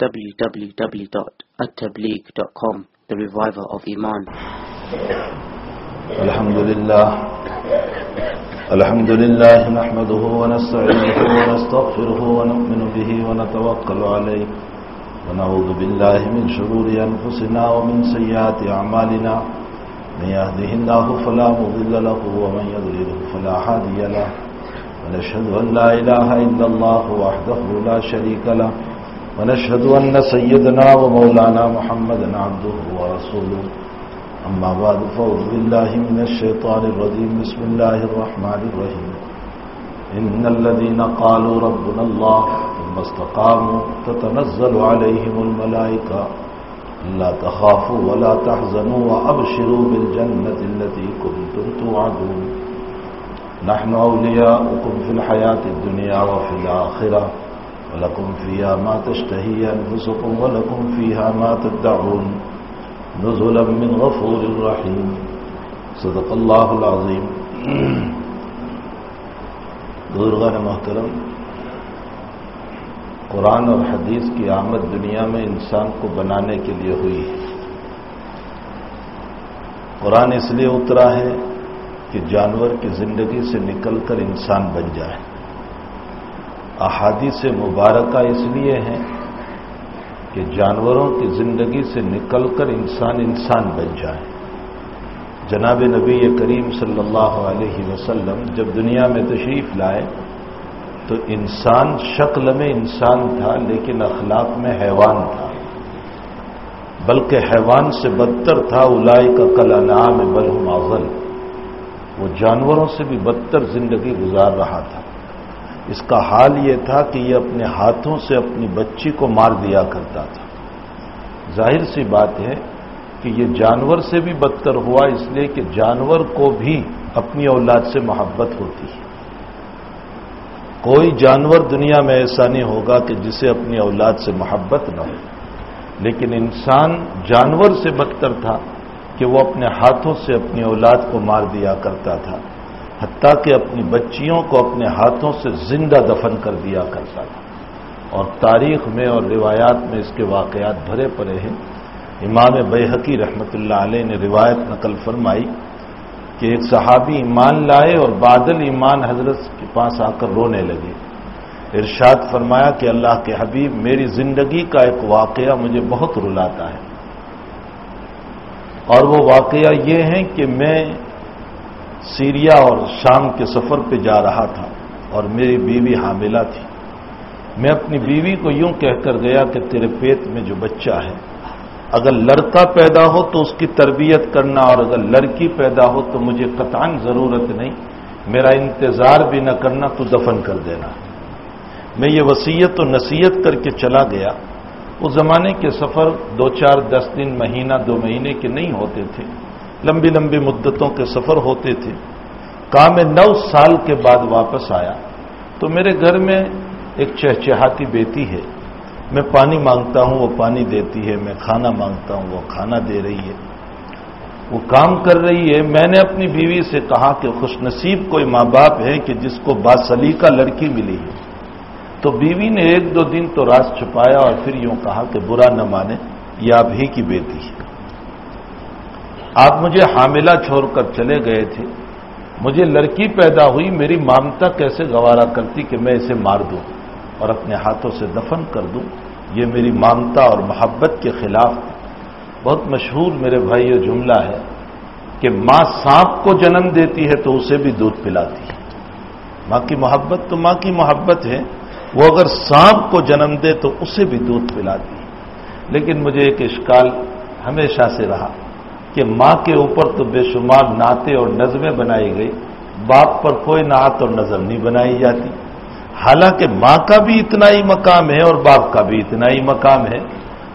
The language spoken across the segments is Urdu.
www.attableek.com The Reviver of Iman. الحمد لله الحمد لله نحمده ونستعينه ونستغفره ونؤمن به ونتوكل عليه ونعوذ بالله من شرور أنفسنا ومن سيئات أعمالنا من يهده الله فلا مضل له ومن يضلله فلا هادي له ونشهد أن لا إله إلا الله وحده لا شريك له ونشهد أن سيدنا ومولانا محمدا عبده ورسوله. أما بعد فأعوذ بالله من الشيطان الرجيم. بسم الله الرحمن الرحيم. إن الذين قالوا ربنا الله ثم استقاموا تتنزل عليهم الملائكة. لا تخافوا ولا تحزنوا وأبشروا بالجنة التي كنتم توعدون. نحن أولياؤكم في الحياة الدنيا وفي الآخرة. ولكم فيها ما تشتهي أنفسكم ولكم فيها ما تدعون نزلا من غفور رحيم صدق الله العظيم بزرگان محترم، قرآن اور حدیث کی آمد دنیا میں انسان کو بنانے کے لیے ہوئی ہے۔ قرآن اس لیے اترا ہے کہ جانور کی زندگی سے نکل کر انسان بن جائے۔ احادیث مبارکہ اس لیے ہیں کہ جانوروں کی زندگی سے نکل کر انسان انسان بن جائے۔ جناب نبی کریم صلی اللہ علیہ وسلم جب دنیا میں تشریف لائے تو انسان شکل میں انسان تھا، لیکن اخلاق میں حیوان تھا۔ بلکہ حیوان سے بدتر تھا الائی کا کل انعام بلحم اغل وہ جانوروں سے بھی بدتر زندگی گزار رہا تھا۔ اس کا حال یہ تھا کہ یہ اپنے ہاتھوں سے اپنی بچی کو مار دیا کرتا تھا۔ ظاہر سی بات ہے کہ یہ جانور سے بھی بدتر ہوا، اس لیے کہ جانور کو بھی اپنی اولاد سے محبت ہوتی ہے۔ کوئی جانور دنیا میں ایسا نہیں ہوگا کہ جسے اپنی اولاد سے محبت نہ ہو۔ لیکن انسان جانور سے بدتر تھا کہ وہ اپنے ہاتھوں سے اپنی اولاد کو مار دیا کرتا تھا۔ حتیٰ کہ اپنی بچیوں کو اپنے ہاتھوں سے زندہ دفن کر دیا کرتا تھا۔ اور تاریخ میں اور روایات میں اس کے واقعات بھرے پڑے ہیں۔ امام بحقی رحمت اللہ علیہ نے روایت نقل فرمائی کہ ایک صحابی ایمان لائے اور بادل ایمان حضرت کے پاس آ کر رونے لگے۔ ارشاد فرمایا کہ اللہ کے حبیب، میری زندگی کا ایک واقعہ مجھے بہت رلاتا ہے۔ اور وہ واقعہ یہ ہے کہ میں سیریا اور شام کے سفر پہ جا رہا تھا اور میری بیوی حاملہ تھی۔ میں اپنی بیوی کو یوں کہہ کر گیا کہ تیرے پیٹ میں جو بچہ ہے، اگر لڑکا پیدا ہو تو اس کی تربیت کرنا اور اگر لڑکی پیدا ہو تو مجھے قطان ضرورت نہیں، میرا انتظار بھی نہ کرنا تو دفن کر دینا۔ میں یہ وسیعت و نصیحت کر کے چلا گیا۔ اس زمانے کے سفر دو چار دس دن، مہینہ، دو مہینے کے نہیں ہوتے تھے۔ لمبی لمبی مدتوں کے سفر ہوتے تھے۔ کام نو سال کے بعد واپس آیا۔ تو میرے گھر میں ایک چہچہاتی بیٹی ہے۔ میں پانی مانگتا ہوں، وہ پانی دیتی ہے۔ میں کھانا مانگتا ہوں، وہ کھانا دے رہی ہے۔ وہ کام کر رہی ہے۔ میں نے اپنی بیوی سے کہا کہ خوش نصیب کوئی ماں باپ ہے کہ جس کو باسلی کا لڑکی ملی ہے۔ تو بیوی نے ایک دو دن تو راز چھپایا اور پھر یوں کہا کہ برا نہ مانے، یہ آپ ہی کی بیٹی ہے۔ آپ مجھے حاملہ چھوڑ کر چلے گئے تھے۔ مجھے لڑکی پیدا ہوئی، میری مامتا کیسے گوارا کرتی کہ میں اسے مار دوں اور اپنے ہاتھوں سے دفن کر دوں؟ یہ میری مامتا اور محبت کے خلاف۔ تھی بہت مشہور میرے بھائی، یہ جملہ ہے کہ ماں سانپ کو جنم دیتی ہے تو اسے بھی دودھ پلاتی ہے۔ ماں کی محبت تو ماں کی محبت ہے، وہ اگر سانپ کو جنم دے تو اسے بھی دودھ پلاتی ہے۔ لیکن مجھے ایک اشکال ہمیشہ سے رہا۔ کہ ماں کے اوپر تو بے شمار نعتیں اور نظمیں بنائی گئی، باپ پر کوئی نعت اور نظم نہیں بنائی جاتی۔ حالانکہ ماں کا بھی اتنا ہی مقام ہے اور باپ کا بھی اتنا ہی مقام ہے۔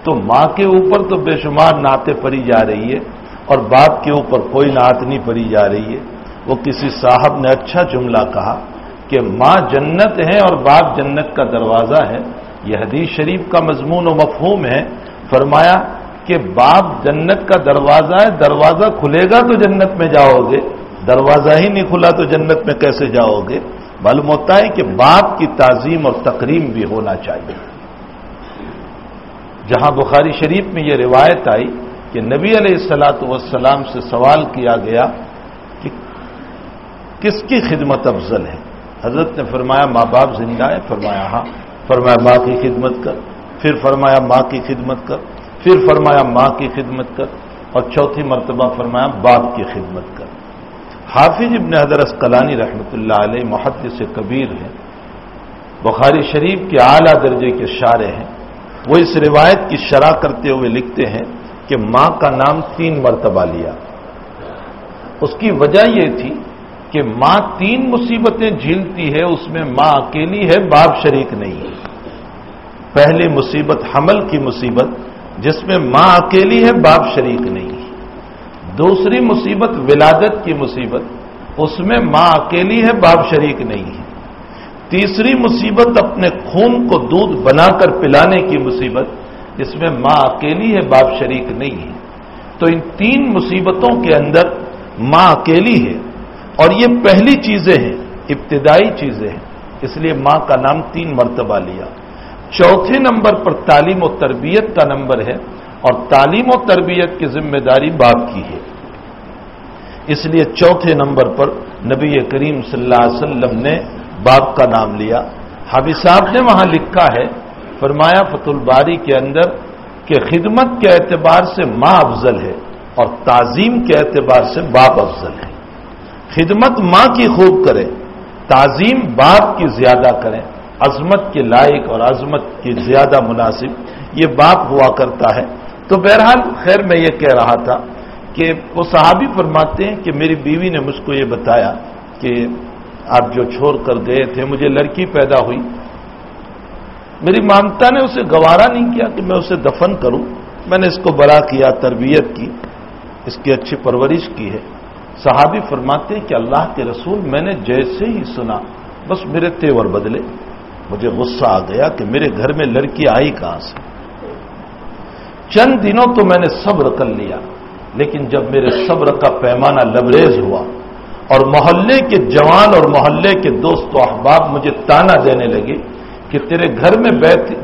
تو ماں کے اوپر تو بے شمار نعتیں پڑی جا رہی ہے اور باپ کے اوپر کوئی نعت نہیں پڑی جا رہی ہے۔ وہ کسی صاحب نے اچھا جملہ کہا کہ ماں جنت ہے اور باپ جنت کا دروازہ ہے۔ یہ حدیث شریف کا مضمون و مفہوم ہے۔ فرمایا کہ باپ جنت کا دروازہ ہے، دروازہ کھلے گا تو جنت میں جاؤ گے دروازہ ہی نہیں کھلا تو جنت میں کیسے جاؤ گے معلوم ہوتا ہے کہ باپ کی تعظیم اور تقریم بھی ہونا چاہیے۔ جہاں بخاری شریف میں یہ روایت آئی کہ نبی علیہ السلاۃ والسلام سے سوال کیا گیا کہ کس کی خدمت افضل ہے؟ حضرت نے فرمایا، ماں باپ زندہ ہے فرمایا ہاں فرمایا ماں کی خدمت کر، پھر فرمایا ماں کی خدمت کر۔ پھر فرمایا ماں کی خدمت کر اور چوتھی مرتبہ فرمایا باپ کی خدمت کر۔ حافظ ابن حضرت کلانی رحمۃ اللہ علیہ محدث سے کبیر ہے بخاری شریف کے اعلیٰ درجے کے شارے ہیں۔ وہ اس روایت کی شرح کرتے ہوئے لکھتے ہیں کہ ماں کا نام تین مرتبہ لیا۔ اس کی وجہ یہ تھی کہ ماں تین مصیبتیں جھیلتی ہے، اس میں ماں اکیلی ہے، باپ شریک نہیں ہے۔ پہلی مصیبت حمل کی مصیبت جس میں ماں اکیلی ہے، باپ شریک نہیں۔ ہے دوسری مصیبت ولادت کی مصیبت، اس میں ماں اکیلی ہے، باپ شریک نہیں ہے۔ تیسری مصیبت اپنے خون کو دودھ بنا کر پلانے کی مصیبت اس میں ماں اکیلی ہے، باپ شریک نہیں ہے۔ تو ان تین مصیبتوں کے اندر ماں اکیلی ہے۔ اور یہ پہلی چیزیں ہیں، ابتدائی چیزیں ہیں۔ اس لیے ماں کا نام تین مرتبہ لیا۔ چوتھے نمبر پر تعلیم و تربیت کا نمبر ہے اور تعلیم و تربیت کی ذمہ داری باپ کی ہے۔ اس لیے چوتھے نمبر پر نبی کریم صلی اللہ علیہ وسلم نے باپ کا نام لیا۔ حابی صاحب نے وہاں لکھا ہے، فرمایا فت الباری کے اندر کہ خدمت کے اعتبار سے ماں افضل ہے اور تعظیم کے اعتبار سے باپ افضل ہے۔ خدمت ماں کی خوب کرے تعظیم باپ کی زیادہ کریں۔ عظمت کے لائق اور عظمت کی زیادہ مناسب یہ باپ ہوا کرتا ہے۔ تو بہرحال خیر میں یہ کہہ رہا تھا کہ وہ صحابی فرماتے ہیں کہ میری بیوی نے مجھ کو یہ بتایا کہ آپ جو چھوڑ کر گئے تھے، مجھے لڑکی پیدا ہوئی۔ میری مانتا نے اسے گوارا نہیں کیا کہ میں اسے دفن کروں۔ میں نے اس کو بڑا کیا، تربیت کی، اس کی اچھی پرورش کی ہے۔ صحابی فرماتے ہیں کہ اللہ کے رسول میں نے جیسے ہی سنا، بس میرے تیور بدلے۔ مجھے غصہ آ گیا کہ میرے گھر میں لڑکی آئی کہاں سے؟ چند دنوں تو میں نے صبر کر لیا، لیکن جب میرے صبر کا پیمانہ لبریز ہوا اور محلے کے جوان اور محلے کے دوست و احباب مجھے تانا دینے لگے کہ تیرے گھر میں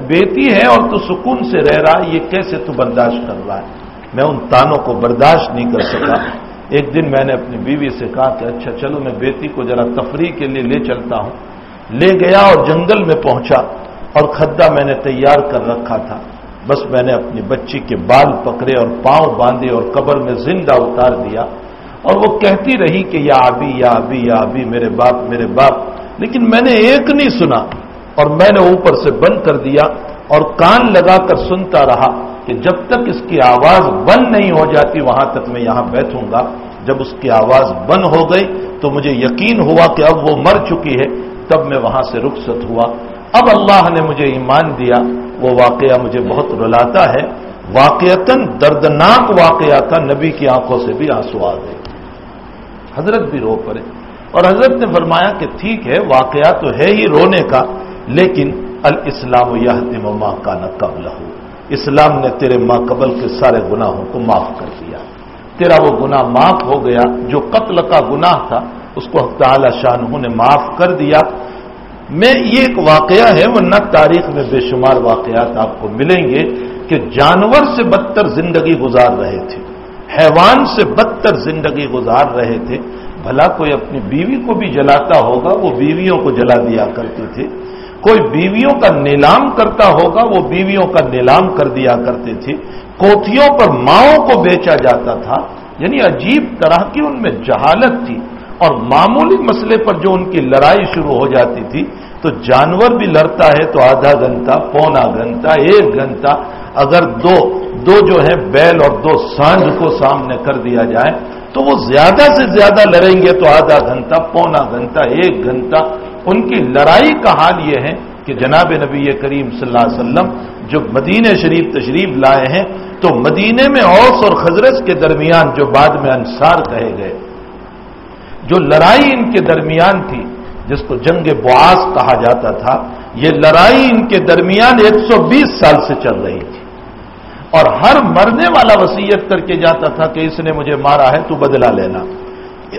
بیتی ہے اور تو سکون سے رہ رہا ہے، یہ کیسے تو برداشت کر رہا ہے؟ میں ان تانوں کو برداشت نہیں کر سکا۔ ایک دن میں نے اپنی بیوی سے کہا کہ اچھا چلو میں بیٹی کو ذرا تفریح کے لیے لے چلتا ہوں۔ لے گیا اور جنگل میں پہنچا اور کھدا میں نے تیار کر رکھا تھا۔ بس میں نے اپنی بچی کے بال پکڑے اور پاؤں باندھے اور قبر میں زندہ اتار دیا۔ اور وہ کہتی رہی کہ یا ابھی یا ابھی یا ابھی میرے باپ میرے باپ۔ لیکن میں نے ایک نہیں سنا اور میں نے اوپر سے بند کر دیا اور کان لگا کر سنتا رہا کہ جب تک اس کی آواز بند نہیں ہو جاتی، وہاں تک میں یہاں بیٹھوں گا۔ جب اس کی آواز بند ہو گئی تو مجھے یقین ہوا کہ اب وہ مر چکی ہے۔ تب میں وہاں سے رخصت ہوا۔ اب اللہ نے مجھے ایمان دیا، وہ واقعہ مجھے بہت رلاتا ہے۔ واقعتاً دردناک واقعہ تھا، نبی کی آنکھوں سے بھی آنسو آ گئے۔ حضرت بھی رو پڑے۔ اور حضرت نے فرمایا کہ ٹھیک ہے، واقعہ تو ہے ہی رونے کا، لیکن الاسلام یہ ماں کا نہ قبل ہو اسلام نے تیرے ماں قبل کے سارے گناہوں کو معاف کر دیا۔ تیرا وہ گناہ معاف ہو گیا جو قتل کا گناہ تھا اس کو تعالی شاہ نے معاف کر دیا۔ میں یہ ایک واقعہ ہے، ورنہ تاریخ میں بے شمار واقعات آپ کو ملیں گے کہ جانور سے بدتر زندگی گزار رہے تھے، حیوان سے بدتر زندگی گزار رہے تھے۔ بھلا کوئی اپنی بیوی کو بھی جلاتا ہوگا، وہ بیویوں کو جلا دیا کرتے تھے کوئی بیویوں کا نیلام کرتا ہوگا، وہ بیویوں کا نیلام کر دیا کرتے تھے۔ کوتھیوں پر ماؤں کو بیچا جاتا تھا یعنی عجیب طرح کی ان میں جہالت تھی۔ اور معمولی مسئلے پر جو ان کی لڑائی شروع ہو جاتی تھی، تو جانور بھی لڑتا ہے تو آدھا گھنٹہ، پونا گھنٹہ، ایک گھنٹہ، اگر دو دو جو ہے بیل اور دو سانج کو سامنے کر دیا جائے، تو وہ زیادہ سے زیادہ لڑیں گے تو آدھا گھنٹہ، پونا گھنٹہ، ایک گھنٹہ۔ ان کی لڑائی کا حال یہ ہے کہ جناب نبی کریم صلی اللہ علیہ وسلم جو مدینہ شریف تشریف لائے ہیں، تو مدینے میں اوس اور خزرس کے درمیان جو بعد میں انصار کہے گئے جو لڑائی ان کے درمیان تھی، جس کو جنگ بواس کہا جاتا تھا، یہ لڑائی ان کے درمیان ایک سو بیس سال سے چل رہی تھی۔ اور ہر مرنے والا وسیعت کر کے جاتا تھا کہ اس نے مجھے مارا ہے، تو بدلا لینا۔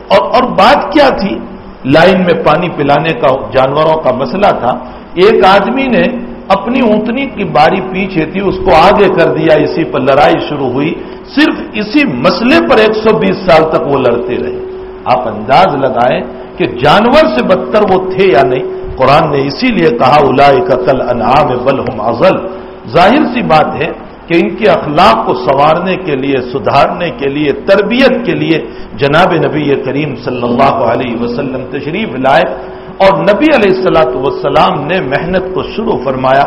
اور اور بات کیا تھی؟ لائن میں پانی پلانے کا، جانوروں کا مسئلہ تھا۔ ایک آدمی نے اپنی اونتنی کی باری پیچھے تھی، اس کو آگے کر دیا، اسی پر لڑائی شروع ہوئی۔ صرف اسی مسئلے پر ایک سو بیس سال تک وہ لڑتے رہے۔ آپ انداز لگائیں کہ جانور سے بدتر وہ تھے یا نہیں؟ قرآن نے اسی لیے کہا الا قتل انعام بل ہم ازل ظاہر سی بات ہے کہ ان کے اخلاق کو سنوارنے کے لیے، سدھارنے کے لیے، تربیت کے لیے جناب نبی کریم صلی اللہ علیہ وسلم تشریف لائے اور نبی علیہ السلاۃ وسلام نے محنت کو شروع فرمایا،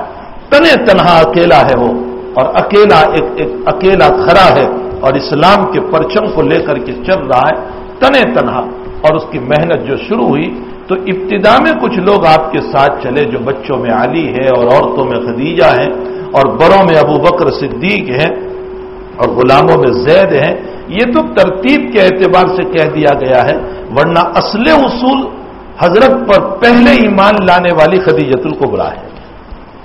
تنے تنہا اکیلا ہے وہ اور اکیلا ایک ایک اکیلا کھڑا ہے اور اسلام کے پرچم کو لے کر کے چل رہا ہے۔ تنے تنہا اور اس کی محنت جو شروع ہوئی، تو ابتدا میں کچھ لوگ آپ کے ساتھ چلے جو بچوں میں علی ہے اور عورتوں میں خدیجہ ہیں اور بڑوں میں ابو بکر صدیق ہیں اور غلاموں میں زید ہیں، یہ تو ترتیب کے اعتبار سے کہہ دیا گیا ہے، ورنہ اصل اصول حضرت پر پہلے ایمان لانے والی خدیجت القبرا ہے۔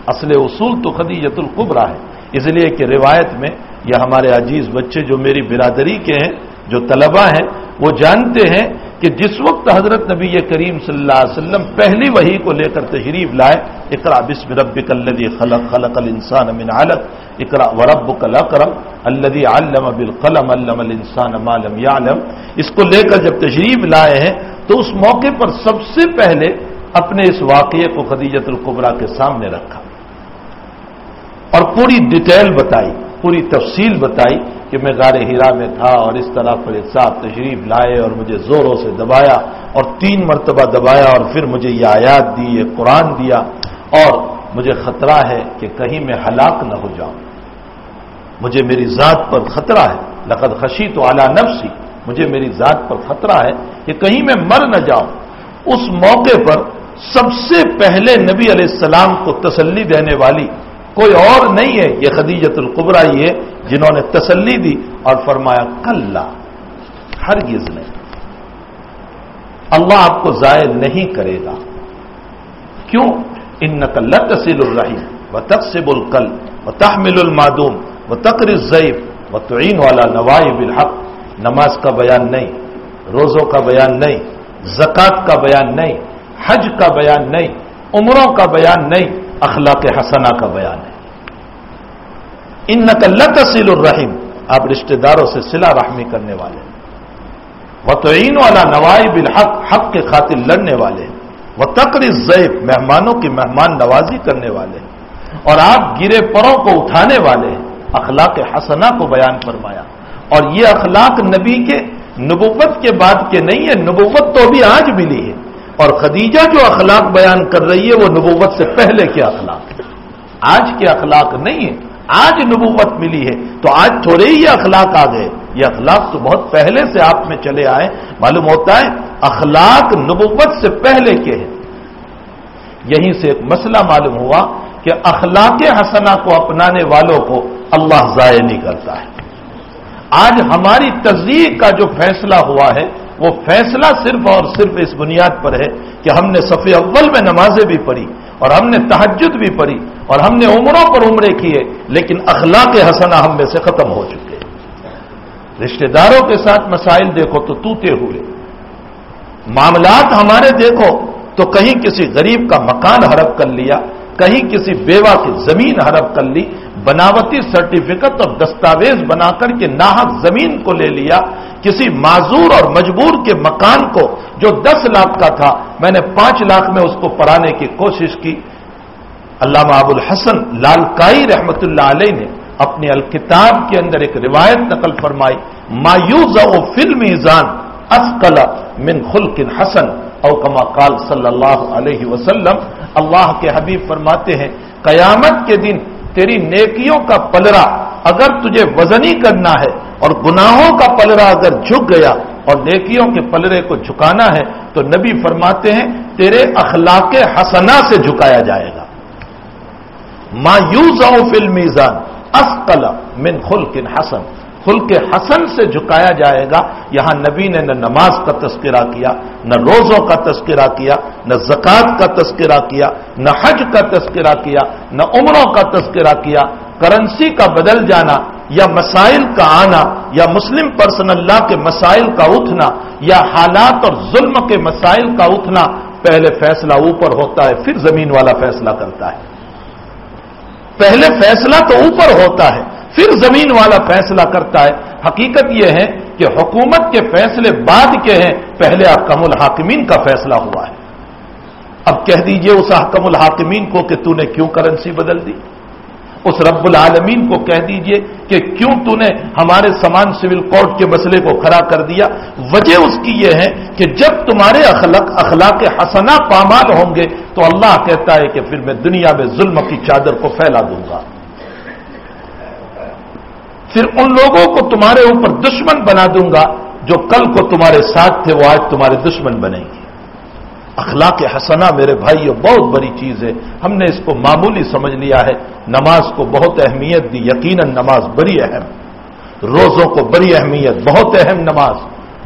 اصل اصول تو خدیجت القبرا ہے۔ اس لیے کہ روایت میں یہ ہمارے عزیز بچے جو میری برادری کے ہیں جو طلبہ ہیں، وہ جانتے ہیں کہ جس وقت حضرت نبی کریم صلی اللہ علیہ وسلم پہلی وہی کو لے کر تشریف لائے اقرا بسم ربک الذی خلق خلق الانسان من علق اقرا وربک الاکرم الذی علم بالقلم، علم الانسان ما لم يعلم اس کو لے کر جب تشریف لائے ہیں، تو اس موقع پر سب سے پہلے اپنے اس واقعے کو خدیجت القبرا کے سامنے رکھا۔ اور پوری ڈیٹیل بتائی۔ پوری تفصیل بتائی کہ میں غار ہیرا میں تھا اور اس طرح پر صاحب تشریف لائے اور مجھے زوروں سے دبایا اور تین مرتبہ دبایا اور پھر مجھے یہ آیات دی، یہ قرآن دیا اور مجھے خطرہ ہے کہ کہیں میں ہلاک نہ ہو جاؤں۔ مجھے میری ذات پر خطرہ ہے۔ لقد خشی تو اعلیٰ نفسی۔ مجھے میری ذات پر خطرہ ہے کہ کہیں میں مر نہ جاؤں۔ اس موقع پر سب سے پہلے نبی علیہ السلام کو تسلی دینے والی کوئی اور نہیں ہے۔ یہ خدیجت القبرا ہی ہے جنہوں نے تسلی دی اور فرمایا کل ہرگز نہیں۔ اللہ آپ کو ضائع نہیں کرے گا۔ کیوں؟ ان نقل تسیل الرحیم و تقسب القل و تحمل المادوم و تقر ضعیف و تعین والا نوائب بالحق نماز کا بیان نہیں، روزوں کا بیان نہیں، زکوٰۃ کا بیان نہیں، حج کا بیان نہیں، عمروں کا بیان نہیں۔ اخلاق حسنا کا بیان ہے۔ ان نقل تسیل الرحیم، آپ رشتہ داروں سے سلا رحمی کرنے والے وہ توعین والا نوائب الحق، حق کے خاطر لڑنے والے وہ تقر ضعیف مہمانوں کی مہمان نوازی کرنے والے اور آپ گرے پروں کو اٹھانے والے اخلاق حسنا کو بیان فرمایا۔ اور یہ اخلاق نبی کے نبوت کے بعد کے نہیں ہے نبوت تو ابھی آج ملی ہے۔ اور خدیجہ جو اخلاق بیان کر رہی ہے وہ نبوت سے پہلے کے اخلاق ہے آج کے اخلاق نہیں ہے آج نبوت ملی ہے۔ تو آج تھوڑے ہی یہ اخلاق آ گئے۔ یہ اخلاق تو بہت پہلے سے آپ میں چلے آئے۔ معلوم ہوتا ہے اخلاق نبوت سے پہلے کے ہیں۔ یہیں سے ایک مسئلہ معلوم ہوا کہ اخلاق حسنا کو اپنانے والوں کو اللہ ضائع نہیں کرتا ہے۔ آج ہماری تصدیق کا جو فیصلہ ہوا ہے وہ فیصلہ صرف اور صرف اس بنیاد پر ہے کہ ہم نے صفی اول میں نمازیں بھی پڑھی اور ہم نے تحجد بھی پڑھی اور ہم نے عمروں پر عمرے کیے، لیکن اخلاق حسنا ہم میں سے ختم ہو چکے۔ رشتہ داروں کے ساتھ مسائل دیکھو تو توتے ہوئے۔ معاملات ہمارے دیکھو تو کہیں کسی غریب کا مکان ہڑپ کر لیا، کہیں کسی بیوہ کی زمین ہڑپ کر لی بناوٹی سرٹیفکیٹ اور دستاویز بنا کر کے ناحک زمین کو لے لیا، کسی معذور اور مجبور کے مکان کو جو دس لاکھ کا تھا، میں نے پانچ لاکھ میں اس کو پڑھانے کی کوشش کی۔ علامہ ابو الحسن لالکائی رحمت اللہ علیہ نے اپنی الکتاب کے اندر ایک روایت نقل فرمائی مایوز او فلم ایزان من خلق حسن، او کما قال صلی اللہ علیہ وسلم، اللہ کے حبیب فرماتے ہیں، قیامت کے دن تیری نیکیوں کا پلرا اگر تجھے وزنی کرنا ہے اور گناہوں کا پلرا اگر جھک گیا اور نیکیوں کے پلرے کو جھکانا ہے تو نبی فرماتے ہیں تیرے اخلاق حسنا سے جھکایا جائے گا۔ مایوز فل میزان اسکل من خلق حسن۔ خلق حسن سے جھکایا جائے گا۔ یہاں نبی نے نہ نماز کا تذکرہ کیا، نہ روزوں کا تذکرہ کیا، نہ زکوٰۃ کا تذکرہ کیا، نہ حج کا تذکرہ کیا، نہ عمروں کا تذکرہ کیا۔ کرنسی کا بدل جانا یا مسائل کا آنا یا مسلم پرسن اللہ کے مسائل کا اٹھنا یا حالات اور ظلم کے مسائل کا اٹھنا، پہلے فیصلہ اوپر ہوتا ہے، پھر زمین والا فیصلہ کرتا ہے۔ پہلے فیصلہ تو اوپر ہوتا ہے۔ پھر زمین والا فیصلہ کرتا ہے۔ حقیقت یہ ہے کہ حکومت کے فیصلے بعد کے ہیں، پہلے احکم الحاکمین کا فیصلہ ہوا ہے۔ اب کہہ دیجیے اس احکم الحاکمین کو کہ تو نے کیوں کرنسی بدل دی؟ اس رب العالمین کو کہہ دیجیے کہ کیوں تو نے ہمارے سمان سول کورٹ کے مسئلے کو کھڑا کر دیا؟ وجہ اس کی یہ ہے کہ جب تمہارے اخلاق اخلاق حسنا پامال ہوں گے تو اللہ کہتا ہے کہ پھر میں دنیا میں ظلم کی چادر کو پھیلا دوں گا۔ پھر ان لوگوں کو تمہارے اوپر دشمن بنا دوں گا جو کل کو تمہارے ساتھ تھے، وہ آج تمہارے دشمن بنیں گے۔ اخلاق حسنا میرے بھائی بہت بڑی چیز ہے۔ ہم نے اس کو معمولی سمجھ لیا ہے۔ نماز کو بہت اہمیت دی، یقیناً نماز بڑی اہم۔ روزوں کو بڑی اہمیت، بہت اہم نماز۔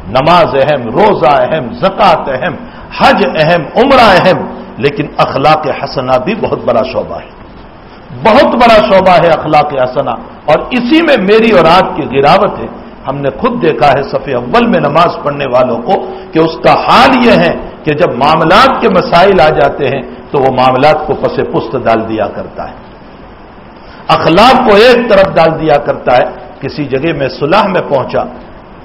نماز اہم، روزہ اہم، زکوٰۃ اہم، حج اہم، عمرہ اہم، لیکن اخلاق حسنا بھی بہت بڑا شعبہ ہے۔ بہت بڑا شعبہ ہے اخلاق حسنا اور اسی میں میری اور آپ کی گراوٹ ہے۔ ہم نے خود دیکھا ہے صفحے اول میں نماز پڑھنے والوں کو کہ اس کا حال یہ ہے کہ جب معاملات کے مسائل آ جاتے ہیں تو وہ معاملات کو پس پست ڈال دیا کرتا ہے۔ اخلاق کو ایک طرف ڈال دیا کرتا ہے، کسی جگہ میں صلاح میں پہنچا،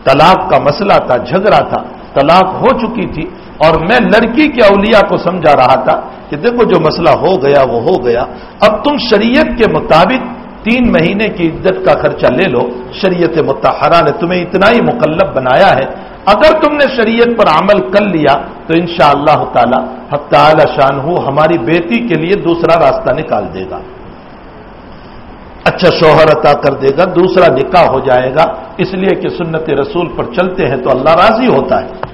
طلاق کا مسئلہ تھا، جھگڑا تھا طلاق ہو چکی تھی اور میں لڑکی کے اولیاء کو سمجھا رہا تھا کہ دیکھو جو مسئلہ ہو گیا وہ ہو گیا۔ اب تم شریعت کے مطابق تین مہینے کی عدت کا خرچہ لے لو۔ شریعت متحرہ نے تمہیں اتنا ہی مکلب بنایا ہے۔ اگر تم نے شریعت پر عمل کر لیا تو ان شاء اللہ تعالی حق تعالی شان ہو ہماری بیٹی کے لیے دوسرا راستہ نکال دے گا۔ اچھا شوہر عطا کر دے گا، دوسرا نکاح ہو جائے گا۔ اس لیے کہ سنت رسول پر چلتے ہیں تو اللہ راضی ہوتا ہے۔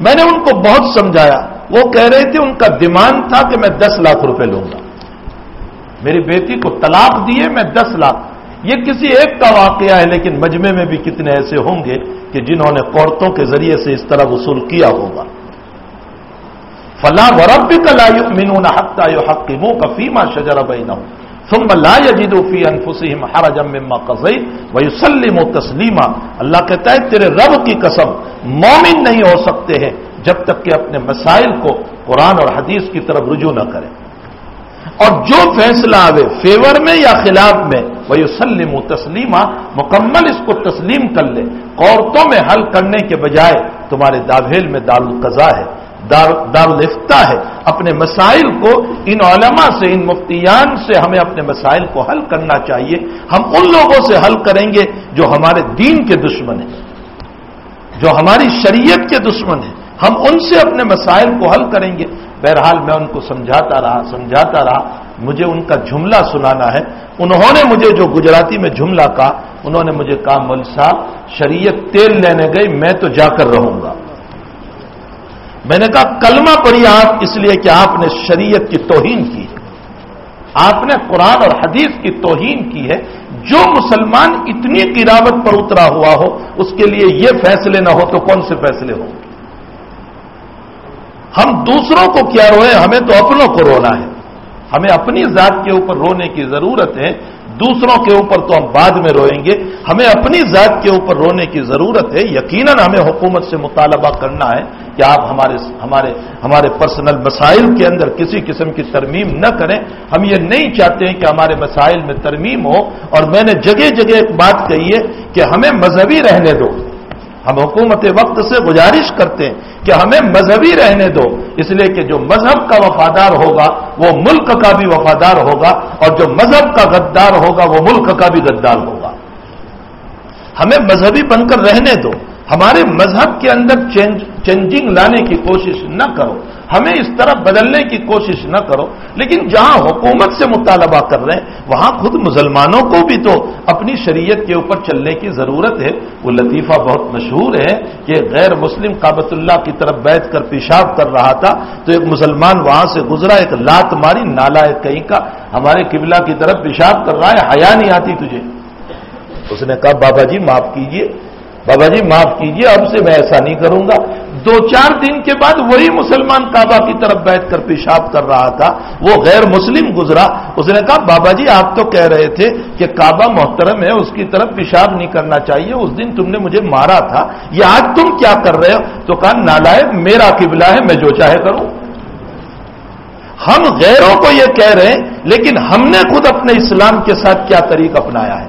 میں نے ان کو بہت سمجھایا۔ وہ کہہ رہے تھے ان کا ڈیمانڈ تھا کہ میں دس لاکھ روپے لوں گا۔ میری بیٹی کو طلاق دیے میں دس لاکھ۔ یہ کسی ایک کا واقعہ ہے، لیکن مجمے میں بھی کتنے ایسے ہوں گے کہ جنہوں نے عورتوں کے ذریعے سے اس طرح وصول کیا ہوگا۔ فلاں ورب بھی کلا مینون حق حق منہ کا فیما شجر بہنا ہوں ثم لا يجدوا في انفسهم حرجا مما قضيت ويسلموا تسلیما اللہ کہتا ہے، تیرے رب کی قسم، مومن نہیں ہو سکتے ہیں جب تک کہ اپنے مسائل کو قرآن اور حدیث کی طرف رجوع نہ کریں اور جو فیصلہ آوے فیور میں یا خلاف میں وہ سلم تسلیمہ مکمل اس کو تسلیم کر لے۔ عورتوں میں حل کرنے کے بجائے تمہارے داویل میں دار القضا ہے۔ دار لفتہ ہے اپنے مسائل کو ان علماء سے، ان مفتیان سے ہمیں اپنے مسائل کو حل کرنا چاہیے۔ ہم ان لوگوں سے حل کریں گے جو ہمارے دین کے دشمن ہیں، جو ہماری شریعت کے دشمن ہیں۔ ہم ان سے اپنے مسائل کو حل کریں گے۔ بہرحال میں ان کو سمجھاتا رہا سمجھاتا رہا۔ مجھے ان کا جملہ سنانا ہے۔ انہوں نے مجھے جو گجراتی میں جملہ کہا، انہوں نے مجھے کہا مل صاحب، شریعت تیل لینے گئی، میں تو جا کر رہوں گا۔ میں نے کہا، کلمہ پڑھی آپ، اس لیے کہ آپ نے شریعت کی توہین کی ہے۔ آپ نے قرآن اور حدیث کی توہین کی ہے۔ جو مسلمان اتنی گراوٹ پر اترا ہوا ہو، اس کے لیے یہ فیصلے نہ ہو تو کون سے فیصلے ہوں ہم دوسروں کو کیا روئے؟ ہمیں تو اپنوں کو رونا ہے۔ ہمیں اپنی ذات کے اوپر رونے کی ضرورت ہے، دوسروں کے اوپر تو ہم بعد میں روئیں گے، ہمیں اپنی ذات کے اوپر رونے کی ضرورت ہے، یقیناً ہمیں حکومت سے مطالبہ کرنا ہے کہ آپ ہمارے ہمارے ہمارے پرسنل مسائل کے اندر کسی قسم کی ترمیم نہ کریں۔ ہم یہ نہیں چاہتے ہیں کہ ہمارے مسائل میں ترمیم ہو اور میں نے جگہ جگہ ایک بات کہی ہے کہ ہمیں مذہبی رہنے دو۔ ہم حکومت وقت سے گزارش کرتے ہیں کہ ہمیں مذہبی رہنے دو، اس لیے کہ جو مذہب کا وفادار ہوگا، وہ ملک کا بھی وفادار ہوگا، اور جو مذہب کا غدار ہوگا، وہ ملک کا بھی غدار ہوگا۔ ہمیں مذہبی بن کر رہنے دو۔ ہمارے مذہب کے اندر چینجنگ لانے کی کوشش نہ کرو۔ ہمیں اس طرح بدلنے کی کوشش نہ کرو، لیکن جہاں حکومت سے مطالبہ کر رہے ہیں، وہاں خود مسلمانوں کو بھی تو اپنی شریعت کے اوپر چلنے کی ضرورت ہے۔ وہ لطیفہ بہت مشہور ہے کہ غیر مسلم کابت اللہ کی طرف بیٹھ کر پیشاب کر رہا تھا، تو ایک مسلمان وہاں سے گزرا، ایک لات ماری، نالا ہے کہیں کا، ہمارے قبلہ کی طرف پیشاب کر رہا ہے، حیا نہیں آتی تجھے۔ اس نے کہا، بابا جی معاف کیجیے، بابا جی معاف کیجیے، اب سے میں ایسا نہیں کروں گا۔ دو چار دن کے بعد وہی مسلمان کعبہ کی طرف بیٹھ کر پیشاب کر رہا تھا، وہ غیر مسلم گزرا۔ اس نے کہا، بابا جی آپ تو کہہ رہے تھے کہ کعبہ محترم ہے، اس کی طرف پیشاب نہیں کرنا چاہیے، اس دن تم نے مجھے مارا تھا، یہ آج تم کیا کر رہے ہو؟ تو کہا، نالائق میرا قبلہ ہے، میں جو چاہے کروں۔ ہم غیروں کو یہ کہہ رہے ہیں، لیکن ہم نے خود اپنے اسلام کے ساتھ کیا طریق اپنایا ہے۔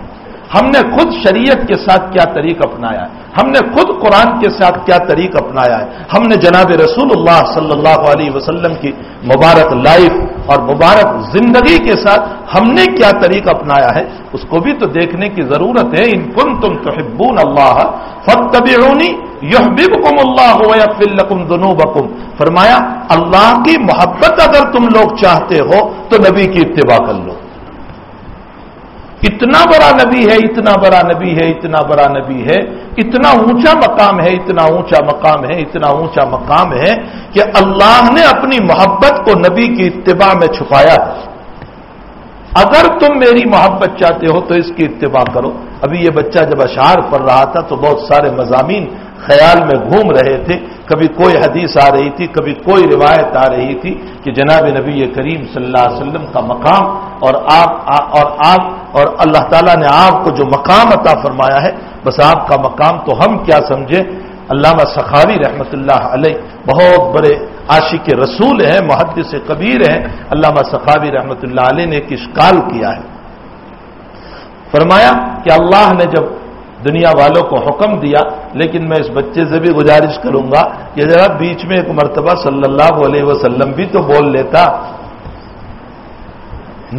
ہم نے خود شریعت کے ساتھ کیا طریق اپنایا ہے۔ ہم نے خود قرآن کے ساتھ کیا طریق اپنایا ہے۔ ہم نے جناب رسول اللہ صلی اللہ علیہ وسلم کی مبارک لائف اور مبارک زندگی کے ساتھ ہم نے کیا طریق اپنایا ہے۔ اس کو بھی تو دیکھنے کی ضرورت ہے۔ ان کن تم تو حبون اللہ فتبعونی یحببکم اللہ ویغفر دنو بکم فرمایا، اللہ کی محبت اگر تم لوگ چاہتے ہو تو نبی کی اتباع کر لو۔ اتنا بڑا نبی ہے، اتنا بڑا نبی ہے، اتنا بڑا نبی ہے۔ اتنا اونچا مقام ہے، اتنا اونچا مقام ہے، اتنا اونچا مقام ہے کہ اللہ نے اپنی محبت کو نبی کی اتباع میں چھپایا۔ اگر تم میری محبت چاہتے ہو تو اس کی اتباع کرو۔ ابھی یہ بچہ جب اشعار پڑھ رہا تھا تو بہت سارے مضامین خیال میں گھوم رہے تھے۔ کبھی کوئی حدیث آ رہی تھی، کبھی کوئی روایت آ رہی تھی کہ جناب نبی کریم صلی اللہ علیہ وسلم کا مقام اور آپ اور آپ، اور اللہ تعالیٰ نے آپ کو جو مقام عطا فرمایا ہے، بس آپ کا مقام تو ہم کیا سمجھے؟ علامہ سخاوی رحمۃ اللہ علیہ بہت بڑے عاشق رسول ہیں، محدث کبیر ہیں۔ علامہ سخاوی رحمۃ اللہ علیہ نے ایک اشکال کیا ہے۔ فرمایا کہ اللہ نے جب دنیا والوں کو حکم دیا، لیکن میں اس بچے سے بھی گزارش کروں گا کہ ذرا بیچ میں ایک مرتبہ صلی اللہ علیہ وسلم بھی تو بول لیتا۔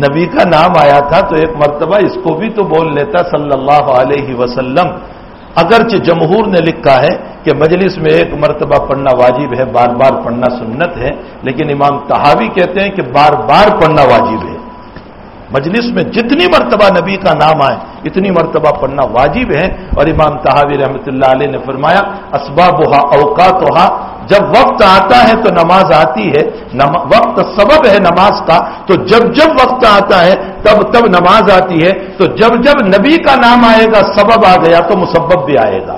نبی کا نام آیا تھا تو ایک مرتبہ اس کو بھی تو بول لیتا صلی اللہ علیہ وسلم۔ اگرچہ جمہور نے لکھا ہے کہ مجلس میں ایک مرتبہ پڑھنا واجب ہے، بار بار پڑھنا سنت ہے، لیکن امام تحاوی کہتے ہیں کہ بار بار پڑھنا واجب ہے۔ مجلس میں جتنی مرتبہ نبی کا نام آئے، اتنی مرتبہ پڑھنا واجب ہے۔ اور امام تحاوی رحمۃ اللہ علیہ نے فرمایا اسباب اوقات ہوا جب وقت آتا ہے تو نماز آتی ہے وقت سبب ہے نماز کا، تو جب جب وقت آتا ہے، تب تب نماز آتی ہے۔ تو جب جب نبی کا نام آئے گا، سبب آ گیا تو مسبب بھی آئے گا۔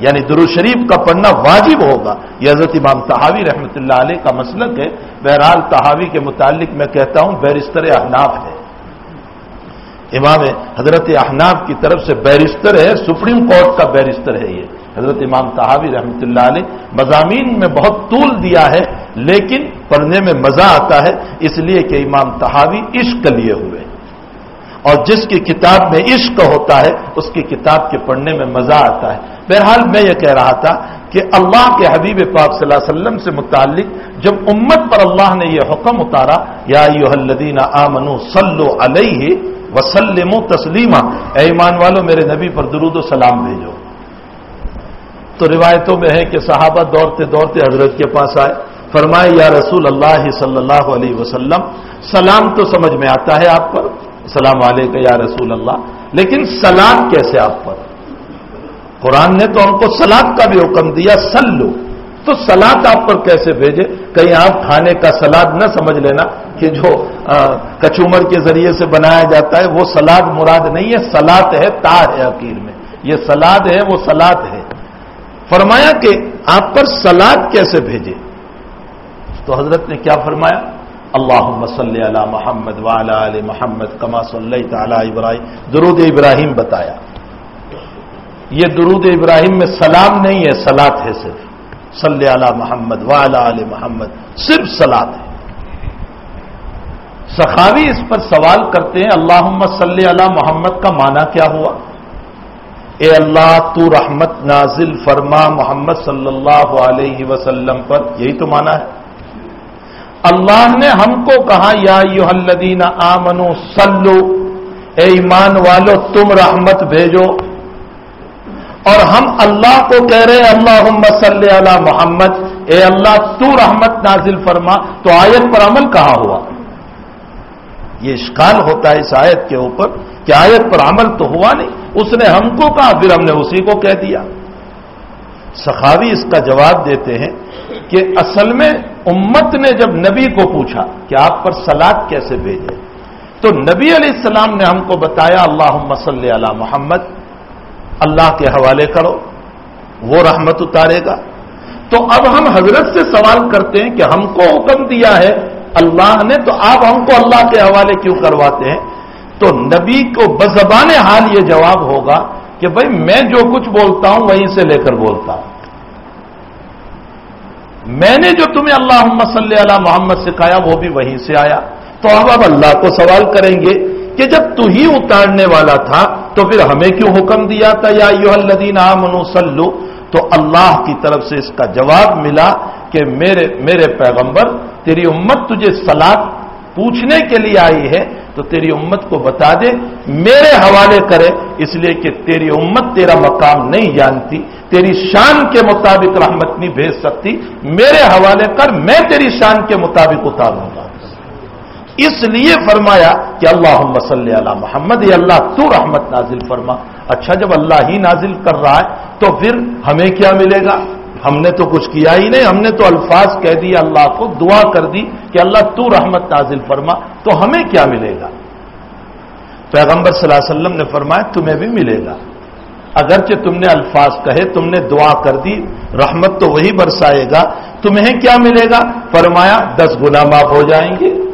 یعنی درو شریف کا پڑھنا واجب ہوگا۔ یہ حضرت امام تحاوی رحمۃ اللہ علیہ کا مسلک ہے۔ بہرحال تحاوی کے متعلق میں کہتا ہوں، بیرستر احناف ہے۔ امام حضرت احناب کی طرف سے بیرستر ہے، سپریم کورٹ کا بیرستر ہے یہ۔ حضرت امام تحاوی رحمۃ اللہ علیہ مضامین میں بہت طول دیا ہے، لیکن پڑھنے میں مزہ آتا ہے، اس لیے کہ امام تحاوی عشق لیے ہوئے۔ اور جس کی کتاب میں عشق ہوتا ہے، اس کی کتاب کے پڑھنے میں مزہ آتا ہے۔ بہرحال میں یہ کہہ رہا تھا کہ اللہ کے حبیب پاک صلی اللہ علیہ وسلم سے متعلق جب امت پر اللہ نے یہ حکم اتارا، یا الذین آمنو صلو علیہ وسلم و تسلیمہ اے ایمان والو میرے نبی پر درود و سلام بھیجو۔ تو روایتوں میں ہے کہ صحابہ دوڑتے دوڑتے حضرت کے پاس آئے، فرمائے، یا رسول اللہ صلی اللہ علیہ وسلم، سلام تو سمجھ میں آتا ہے آپ پر؟ السلام علیکم یا رسول اللہ، لیکن سلام کیسے آپ پر؟ قرآن نے تو ہم کو سلاد کا بھی حکم دیا، سلو۔ تو سلاد آپ پر کیسے بھیجے؟ کہیں آپ کھانے کا سلاد نہ سمجھ لینا کہ جو کچومر کے ذریعے سے بنایا جاتا ہے، وہ سلاد مراد نہیں ہے، سلاد ہے تا ہے عقیر میں۔ یہ سلاد ہے، وہ سلاد ہے۔ فرمایا کہ آپ پر سلاد کیسے بھیجے؟ تو حضرت نے کیا فرمایا؟ اللہ صلی علی محمد وعلی علی محمد کما صلی تعالی ابراہیم۔ درود ابراہیم بتایا۔ یہ درود ابراہیم میں سلام نہیں ہے، سلاد ہے صرف۔ صلی علی محمد وعلی علی محمد، صرف سلاد ہے۔ سخاوی اس پر سوال کرتے ہیں اللہ صلی علی محمد کا معنی کیا ہوا؟ اے اللہ، تو رحمت نازل فرما محمد صلی اللہ علیہ وسلم پر۔ یہی تو مانا ہے۔ اللہ نے ہم کو کہا، یا یو الدین آمنو سلو اے ایمان والو، تم رحمت بھیجو۔ اور ہم اللہ کو کہہ رہے ہیں اللہ صلی علی محمد. اے اللہ، تو رحمت نازل فرما، تو آیت پر عمل کہاں ہوا؟ یہ اشکال ہوتا ہے اس آیت کے اوپر کہ آیت پر عمل تو ہوا نہیں، اس نے ہم کو کہا، پھر ہم نے اسی کو کہہ دیا۔ سخاوی اس کا جواب دیتے ہیں کہ اصل میں امت نے جب نبی کو پوچھا کہ آپ پر سلاد کیسے بھیجے، تو نبی علیہ السلام نے ہم کو بتایا اللہ صلی علی محمد. اللہ کے حوالے کرو، وہ رحمت اتارے گا۔ تو اب ہم حضرت سے سوال کرتے ہیں کہ ہم کو حکم دیا ہے اللہ نے، تو آپ ہم کو اللہ کے حوالے کیوں کرواتے ہیں؟ تو نبی کو بزبان حال یہ جواب ہوگا کہ بھائی میں جو کچھ بولتا ہوں وہیں سے لے کر بولتا ہوں۔ میں نے جو تمہیں اللہ محمد صلی اللہ محمد سکھایا وہ بھی وہیں سے آیا۔ تو اب اب اللہ کو سوال کریں گے کہ جب تو ہی اتارنے والا تھا تو پھر ہمیں کیوں حکم دیا تھا یا یو الدین منو سلو تو اللہ کی طرف سے اس کا جواب ملا کہ میرے میرے پیغمبر، تیری امت تجھے سلاد پوچھنے کے لیے آئی ہے، تو تیری امت کو بتا دے، میرے حوالے کرے، اس لیے کہ تیری امت تیرا مقام نہیں جانتی، تیری شان کے مطابق رحمت نہیں بھیج سکتی، میرے حوالے کر، میں تیری شان کے مطابق اتاروں گا۔ اس لیے فرمایا کہ اللہ صلی اللہ محمد، یا اللہ، تو رحمت نازل فرما۔ اچھا جب اللہ ہی نازل کر رہا ہے، تو پھر ہمیں کیا ملے گا؟ ہم نے تو کچھ کیا ہی نہیں، ہم نے تو الفاظ کہہ دی اللہ کو دعا کر دی کہ اللہ، تو رحمت نازل فرما، تو ہمیں کیا ملے گا؟ پیغمبر صلی اللہ علیہ وسلم نے فرمایا، تمہیں بھی ملے گا۔ اگرچہ تم نے الفاظ کہے، تم نے دعا کر دی، رحمت تو وہی برسائے گا، تمہیں کیا ملے گا؟ فرمایا، دس گنا معاف ہو جائیں گے۔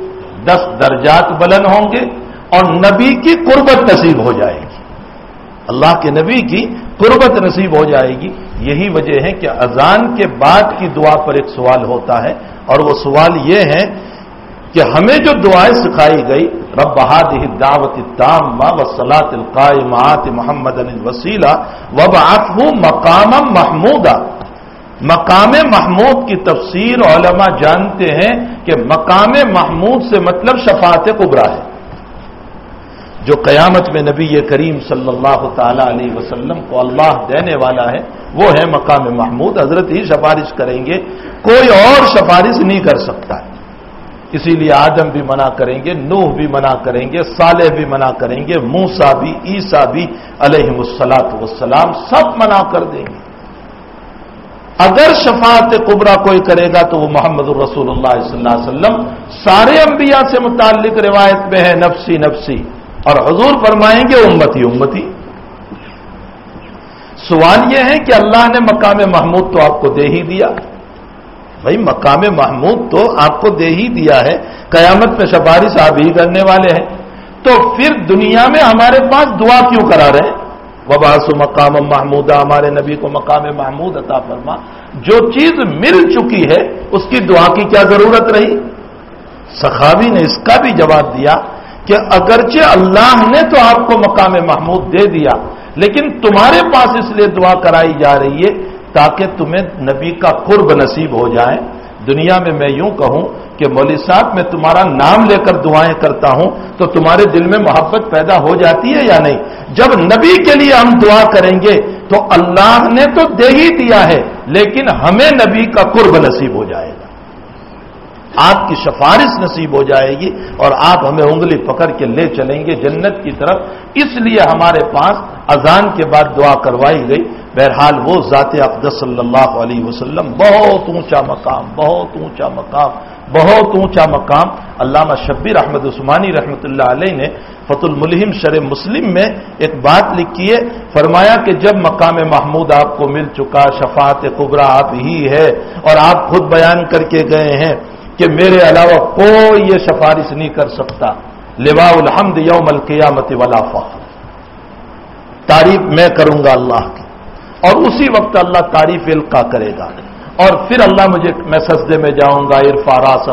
دس درجات بلند ہوں گے اور نبی کی قربت نصیب ہو جائے گی۔ اللہ کے نبی کی قربت نصیب ہو جائے گی۔ یہی وجہ ہے کہ اذان کے بعد کی دعا پر ایک سوال ہوتا ہے اور وہ سوال یہ ہے کہ ہمیں جو دعائیں سکھائی گئی، رب بہاد دعوت تام و سلاط القائمات محمد وسیلہ وب آفو مقام محمودہ مقام محمود کی تفسیر علماء جانتے ہیں کہ مقام محمود سے مطلب شفاعت قبرا ہے۔ جو قیامت میں نبی کریم صلی اللہ تعالی علیہ وسلم کو اللہ دینے والا ہے، وہ ہے مقام محمود۔ حضرت ہی سفارش کریں گے۔ کوئی اور سفارش نہیں کر سکتا۔ ہے اسی لیے آدم بھی منع کریں گے، نوح بھی منع کریں گے، صالح بھی منع کریں گے موسا بھی عیسا بھی علیہ السلاط وسلام سب منع کر دیں گے۔ اگر شفاعت قبرا کوئی کرے گا تو وہ محمد الرسول اللہ صلی اللہ علیہ وسلم سارے انبیاء سے متعلق روایت میں ہے، نفسی نفسی۔ اور حضور فرمائیں گے، امتی امتی۔ سوال یہ ہے کہ اللہ نے مقام محمود تو آپ کو دے ہی دیا۔ بھائی، مقام محمود تو آپ کو دے ہی دیا ہے۔ قیامت میں سفارش آپ ہی کرنے والے ہیں۔ تو پھر دنیا میں ہمارے پاس دعا کیوں کرا رہے ہیں؟ وباس مقام محمودہ ہمارے نبی کو مقام محمود عطا فرما۔ جو چیز مل چکی ہے، اس کی دعا کی کیا ضرورت رہی؟ سخاوی نے اس کا بھی جواب دیا کہ اگرچہ اللہ نے تو آپ کو مقام محمود دے دیا، لیکن تمہارے پاس اس لیے دعا کرائی جا رہی ہے تاکہ تمہیں نبی کا قرب نصیب ہو جائے۔ دنیا میں میں یوں کہوں کہ مولوی صاحب، میں تمہارا نام لے کر دعائیں کرتا ہوں، تو تمہارے دل میں محبت پیدا ہو جاتی ہے یا نہیں؟ جب نبی کے لیے ہم دعا کریں گے، تو اللہ نے تو دے ہی دیا ہے، لیکن ہمیں نبی کا قرب نصیب ہو جائے گا۔ آپ کی سفارش نصیب ہو جائے گی اور آپ ہمیں انگلی پکڑ کے لے چلیں گے جنت کی طرف۔ اس لیے ہمارے پاس اذان کے بعد دعا کروائی گئی۔ بہرحال وہ ذات اقدس صلی اللہ علیہ وسلم بہت اونچا مقام، بہت اونچا مقام، بہت اونچا مقام۔ علامہ شبیر احمد عثمانی رحمۃ اللہ علیہ نے فت الملہم شر مسلم میں ایک بات لکھی ہے۔ فرمایا کہ جب مقام محمود آپ کو مل چکا، شفاعت قبرا آپ ہی ہے اور آپ خود بیان کر کے گئے ہیں۔ کہ میرے علاوہ کوئی یہ سفارش نہیں کر سکتا۔ لوا الحمد یوم القیامت ولا فخر۔ تعریف میں کروں گا اللہ کی۔ اور اسی وقت اللہ تعریف القا کرے گا۔ اور پھر اللہ مجھے میں سجدے میں جاؤں گا عرفا راست،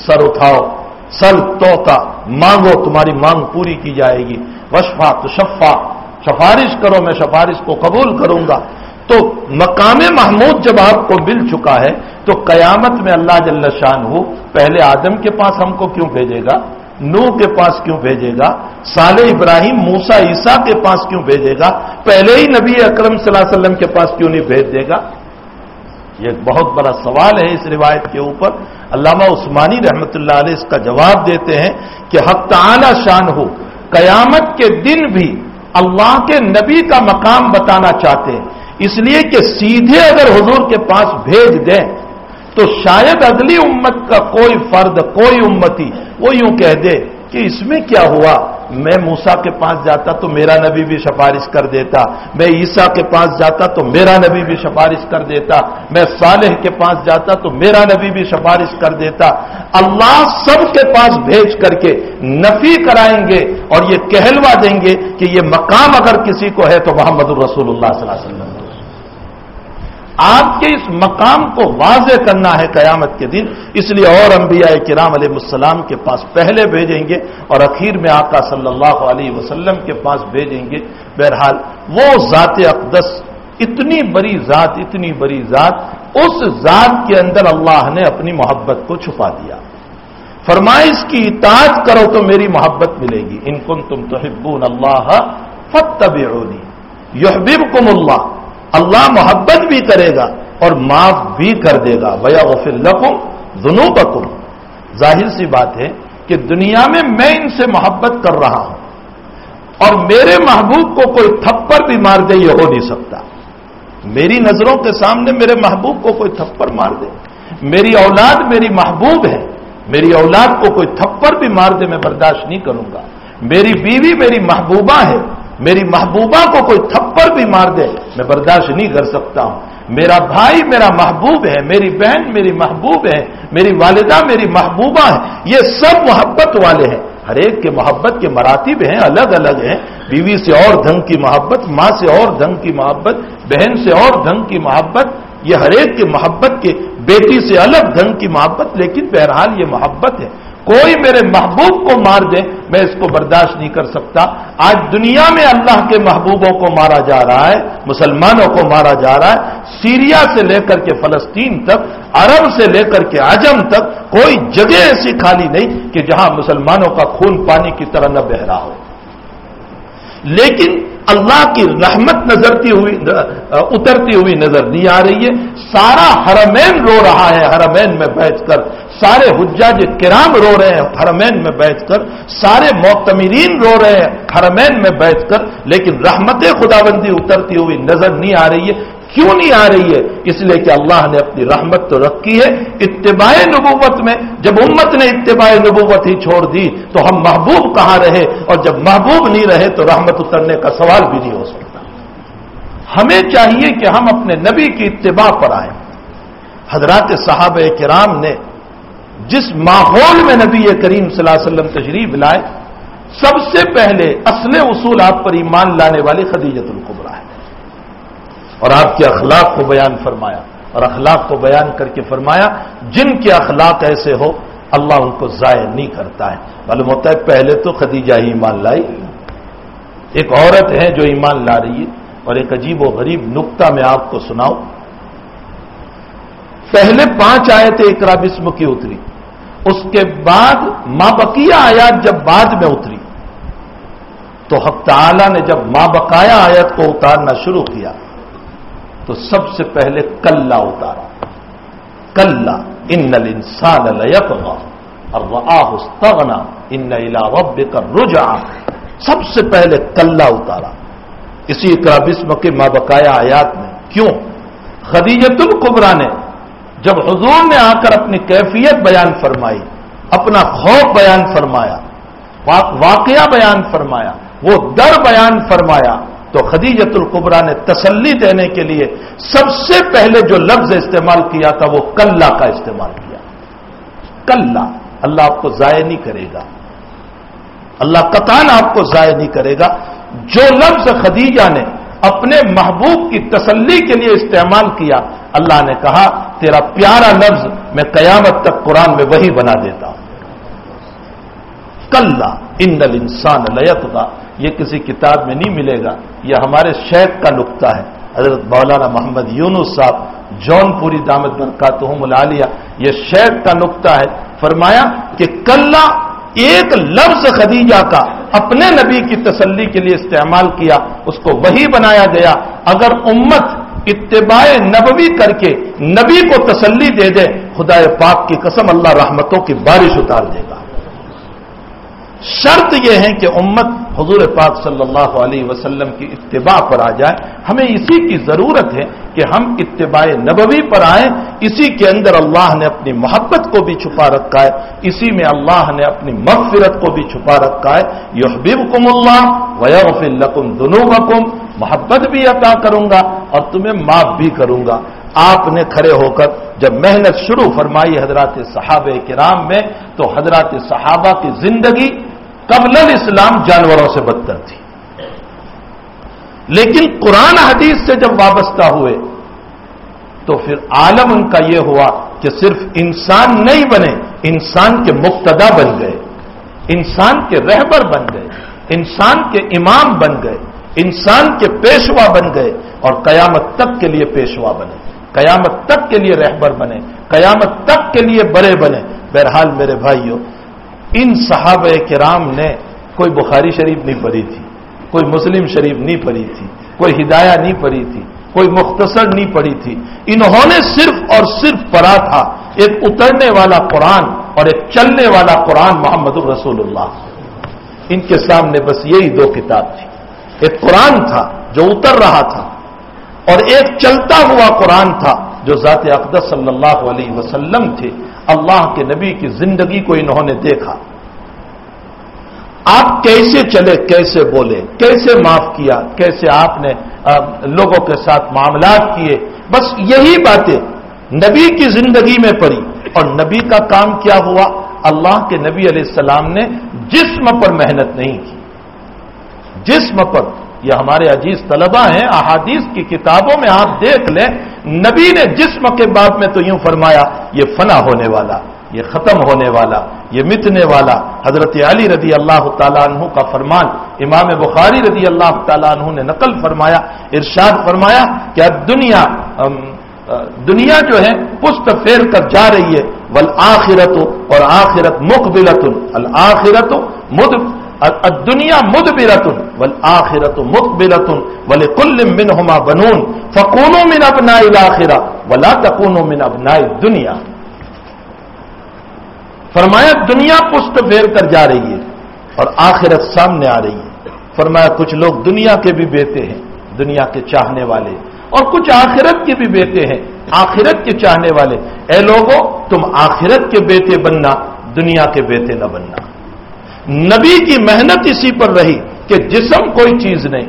سر اٹھاؤ، سر توتا، مانگو، تمہاری مانگ پوری کی جائے گی۔ وشفا تو شفا سفارش کرو، میں سفارش کو قبول کروں گا۔ تو مقام محمود جب آپ کو مل چکا ہے، تو قیامت میں اللہ جل شان ہو پہلے آدم کے پاس ہم کو کیوں بھیجے گا؟ نو کے پاس کیوں بھیجے گا؟ صالح ابراہیم موسا عیسیٰ کے پاس کیوں بھیجے گا؟ پہلے ہی نبی اکرم صلی اللہ علیہ وسلم کے پاس کیوں نہیں بھیج دے گا؟ یہ ایک بہت بڑا سوال ہے اس روایت کے اوپر۔ علامہ عثمانی رحمت اللہ علیہ اس کا جواب دیتے ہیں کہ حق تعالی شان ہو قیامت کے دن بھی اللہ کے نبی کا مقام بتانا چاہتے ہیں۔ اس لیے کہ سیدھے اگر حضور کے پاس بھیج دیں، تو شاید اگلی امت کا کوئی فرد، کوئی امتی وہ یوں کہہ دے کہ اس میں کیا ہوا؟ میں موسا کے پاس جاتا تو میرا نبی بھی سفارش کر دیتا، میں عیسیٰ کے پاس جاتا تو میرا نبی بھی سفارش کر دیتا، میں صالح کے پاس جاتا تو میرا نبی بھی سفارش کر دیتا۔ اللہ سب کے پاس بھیج کر کے نفی کرائیں گے اور یہ کہلوا دیں گے کہ یہ مقام اگر کسی کو ہے تو محمد الرسول اللہ صلی اللہ علیہ وسلم۔ آپ کے اس مقام کو واضح کرنا ہے قیامت کے دن۔ اس لیے اور انبیاء کرام علیہ السلام کے پاس پہلے بھیجیں گے اور اخیر میں آقا صلی اللہ علیہ وسلم کے پاس بھیجیں گے۔ بہرحال وہ ذات اقدس، اتنی بڑی ذات، اتنی بڑی ذات، اس ذات کے اندر اللہ نے اپنی محبت کو چھپا دیا۔ فرمائش کی اطاعت کرو تو میری محبت ملے گی۔ ان کن تم تو اللہ فتبعونی یحببکم اللہ۔ اللہ محبت بھی کرے گا اور معاف بھی کر دے گا۔ بیا غفر لکم ذنوبکم ظاہر سی بات ہے کہ دنیا میں میں ان سے محبت کر رہا ہوں اور میرے محبوب کو کوئی تھپڑ بھی مار دے یہ ہو نہیں سکتا۔ میری نظروں کے سامنے میرے محبوب کو کوئی تھپڑ مار دے۔ میری اولاد میری محبوب ہے۔ میری اولاد کو کوئی تھپڑ بھی مار دے میں برداشت نہیں کروں گا۔ میری بیوی میری محبوبہ ہے۔ میری محبوبہ کو کوئی تھپڑ بھی مار دے، میں برداشت نہیں کر سکتا ہوں۔ میرا بھائی میرا محبوب ہے، میری بہن میری محبوب ہے، میری والدہ میری محبوبہ ہے، یہ سب محبت والے ہیں۔ ہر ایک کے محبت کے مراتب ہیں، الگ الگ ہیں۔ بیوی سے اور دھنگ کی محبت، ماں سے اور دھنگ کی محبت، بہن سے اور دھنگ کی محبت۔ یہ ہر ایک کے محبت کے بیٹی سے الگ ڈھنگ کی محبت، لیکن بہرحال یہ محبت ہے۔ کوئی میرے محبوب کو مار دے، میں اس کو برداشت نہیں کر سکتا۔ آج دنیا میں اللہ کے محبوبوں کو مارا جا رہا ہے، مسلمانوں کو مارا جا رہا ہے۔ سیریا سے لے کر کے فلسطین تک، عرب سے لے کر کے عجم تک، کوئی جگہ ایسی خالی نہیں کہ جہاں مسلمانوں کا خون پانی کی طرح نہ بہ رہا ہو۔ لیکن اللہ کی رحمت نظرتی ہوئی، اترتی ہوئی نظر نہیں آ رہی ہے۔ سارا حرمین رو رہا ہے، حرمین میں بیٹھ کر۔ سارے حجاج کرام رو رہے ہیں، حرمین میں بیٹھ کر، سارے معتمرین رو رہے ہیں، حرمین میں بیٹھ کر، لیکن رحمت خداوندی اترتی ہوئی نظر نہیں آ رہی ہے۔ کیوں نہیں آ رہی ہے؟ اس لیے کہ اللہ نے اپنی رحمت تو رکھی ہے۔ اتباع نبوت میں، جب امت نے اتباع نبوت ہی چھوڑ دی، تو ہم محبوب کہاں رہے؟ اور جب محبوب نہیں رہے، تو رحمت اترنے کا سوال بھی نہیں ہو سکتا۔ ہمیں چاہیے کہ ہم اپنے نبی کی اتباع پر آئیں۔ حضرات صاحب کرام نے جس ماحول میں نبی کریم صلی اللہ علیہ وسلم تشریف لائے، سب سے پہلے اصل اصول آپ پر ایمان لانے والی خدیجت القبرا ہے۔ اور آپ کے اخلاق کو بیان فرمایا، اور اخلاق کو بیان کر کے فرمایا، جن کے اخلاق ایسے ہو، اللہ ان کو ضائع نہیں کرتا ہے۔ معلوم ہوتا ہے پہلے تو خدیجہ ہی ایمان لائی۔ ایک عورت ہے جو ایمان لا رہی ہے، اور ایک عجیب و غریب نقطہ میں آپ کو سناؤ پہلے پانچ آئے تھے اکرا بسم کی اتری، اس کے بعد ماں بقیہ آیات جب بعد میں اتری۔ تو حق تعالی نے جب ماں بقایا آیت کو اتارنا شروع کیا، تو سب سے پہلے کلّا اتارا۔ کلّا، ان نل انسان اور وہ آہستغنا ان رب کا رجا سب سے پہلے کلّا اتارا۔ اسی بسم کے ماں بقایا آیات میں، کیوں؟ خدیجت القبرا نے جب حضور نے آ کر اپنی کیفیت بیان فرمائی، اپنا خوف بیان فرمایا واقعہ بیان فرمایا، وہ در بیان فرمایا، تو خدیجت القبرا نے تسلی دینے کے لیے سب سے پہلے جو لفظ استعمال کیا تھا، وہ کلّا کا استعمال کیا۔ کلّا اللہ آپ کو ضائع نہیں کرے گا۔ اللہ قطان آپ کو ضائع نہیں کرے گا۔ جو لفظ خدیجہ نے اپنے محبوب کی تسلی کے لیے استعمال کیا۔ اللہ نے کہا، تیرا پیارا لفظ میں قیامت تک قرآن میں وہی بنا دیتا۔ ہوں کلّا اندل انسان لیت کا یہ کسی کتاب میں نہیں ملے گا۔ یہ ہمارے شیخ کا نقطہ ہے۔ حضرت مولانا محمد یونس صاحب جون پوری دامت برکاتہم العالیہ، یہ شیخ کا نقطہ ہے۔ فرمایا کہ کل ایک لفظ خدیجہ کا اپنے نبی کی تسلی کے لیے استعمال کیا، اس کو وہی بنایا گیا۔ اگر امت اتباع نبوی کر کے نبی کو تسلی دے دے خدا پاک کی قسم اللہ رحمتوں کی بارش اتار دے گا۔ شرط یہ ہے کہ امت حضور پاک صلی اللہ علیہ وسلم کی اتباع پر آ جائے۔ ہمیں اسی کی ضرورت ہے کہ ہم اتباع نبوی پر آئیں۔ اسی کے اندر اللہ نے اپنی محبت کو بھی چھپا رکھا ہے۔ اسی میں اللہ نے اپنی مغفرت کو بھی چھپا رکھا ہے۔ یہ حبیب کم اللہ ویف القم دنوں محبت بھی عطا کروں گا اور تمہیں معاف بھی کروں گا۔ آپ نے کھڑے ہو کر جب محنت شروع فرمائی حضرات صحابہ کرام میں، تو حضرات صحابہ کی زندگی قبل اسلام جانوروں سے بدتر تھی۔ لیکن قرآن حدیث سے جب وابستہ ہوئے، تو پھر عالم ان کا یہ ہوا کہ صرف انسان نہیں بنے، انسان کے مقتدا بن گئے، انسان کے رہبر بن گئے، انسان کے امام بن گئے، انسان کے پیشوا بن گئے اور قیامت تک کے لیے پیشوا بنے۔ قیامت تک کے لیے رہبر بنے، قیامت تک کے لیے بڑے بنے۔ بہرحال میرے بھائیوں ان صحابہ کرام نے کوئی بخاری شریف نہیں پڑھی تھی، کوئی مسلم شریف نہیں پڑھی تھی، کوئی ہدایہ نہیں پڑھی تھی، کوئی مختصر نہیں پڑھی تھی۔ انہوں نے صرف اور صرف پڑھا تھا، ایک اترنے والا قرآن اور ایک چلنے والا قرآن محمد الرسول اللہ۔ ان کے سامنے بس یہی دو کتاب تھی۔ ایک قرآن تھا جو اتر رہا تھا اور ایک چلتا ہوا قرآن تھا۔ جو ذات اقدس صلی اللہ علیہ وسلم تھے، اللہ کے نبی کی زندگی کو انہوں نے دیکھا۔ آپ کیسے چلے، کیسے بولے، کیسے معاف کیا، کیسے آپ نے لوگوں کے ساتھ معاملات کیے۔ بس یہی باتیں نبی کی زندگی میں پڑی۔ اور نبی کا کام کیا ہوا؟ اللہ کے نبی علیہ السلام نے جسم پر محنت نہیں کی۔ جسم پر یہ ہمارے عزیز طلبہ ہیں، احادیث کی کتابوں میں آپ دیکھ لیں، نبی نے جسم کے باب میں تو یوں فرمایا، یہ فنا ہونے والا، یہ ختم ہونے والا، یہ مٹنے والا۔ حضرت علی رضی اللہ تعالیٰ عنہ کا فرمان، امام بخاری رضی اللہ تعالیٰ عنہ نے نقل فرمایا، ارشاد فرمایا کہ دنیا دنیا جو ہے، پست پھیر کر جا رہی ہے۔ ول آخرت اور آخرت مقبلت۔ الآخرت مد دنیا مد برتن ول آخرت مقبلتن ول کل من ہما بنون. فکون من ابنا الآخرہ ولا تکون من ابنا دنیا فرمایا، دنیا پست پھیر کر جا رہی ہے اور آخرت سامنے آ رہی ہے۔ فرمایا، کچھ لوگ دنیا کے بھی بیٹے ہیں، دنیا کے چاہنے والے، اور کچھ آخرت کے بھی بیٹے ہیں، آخرت کے چاہنے والے۔ اے لوگوں تم آخرت کے بیٹے بننا، دنیا کے بیٹے نہ بننا۔ نبی کی محنت اسی پر رہی کہ جسم کوئی چیز نہیں۔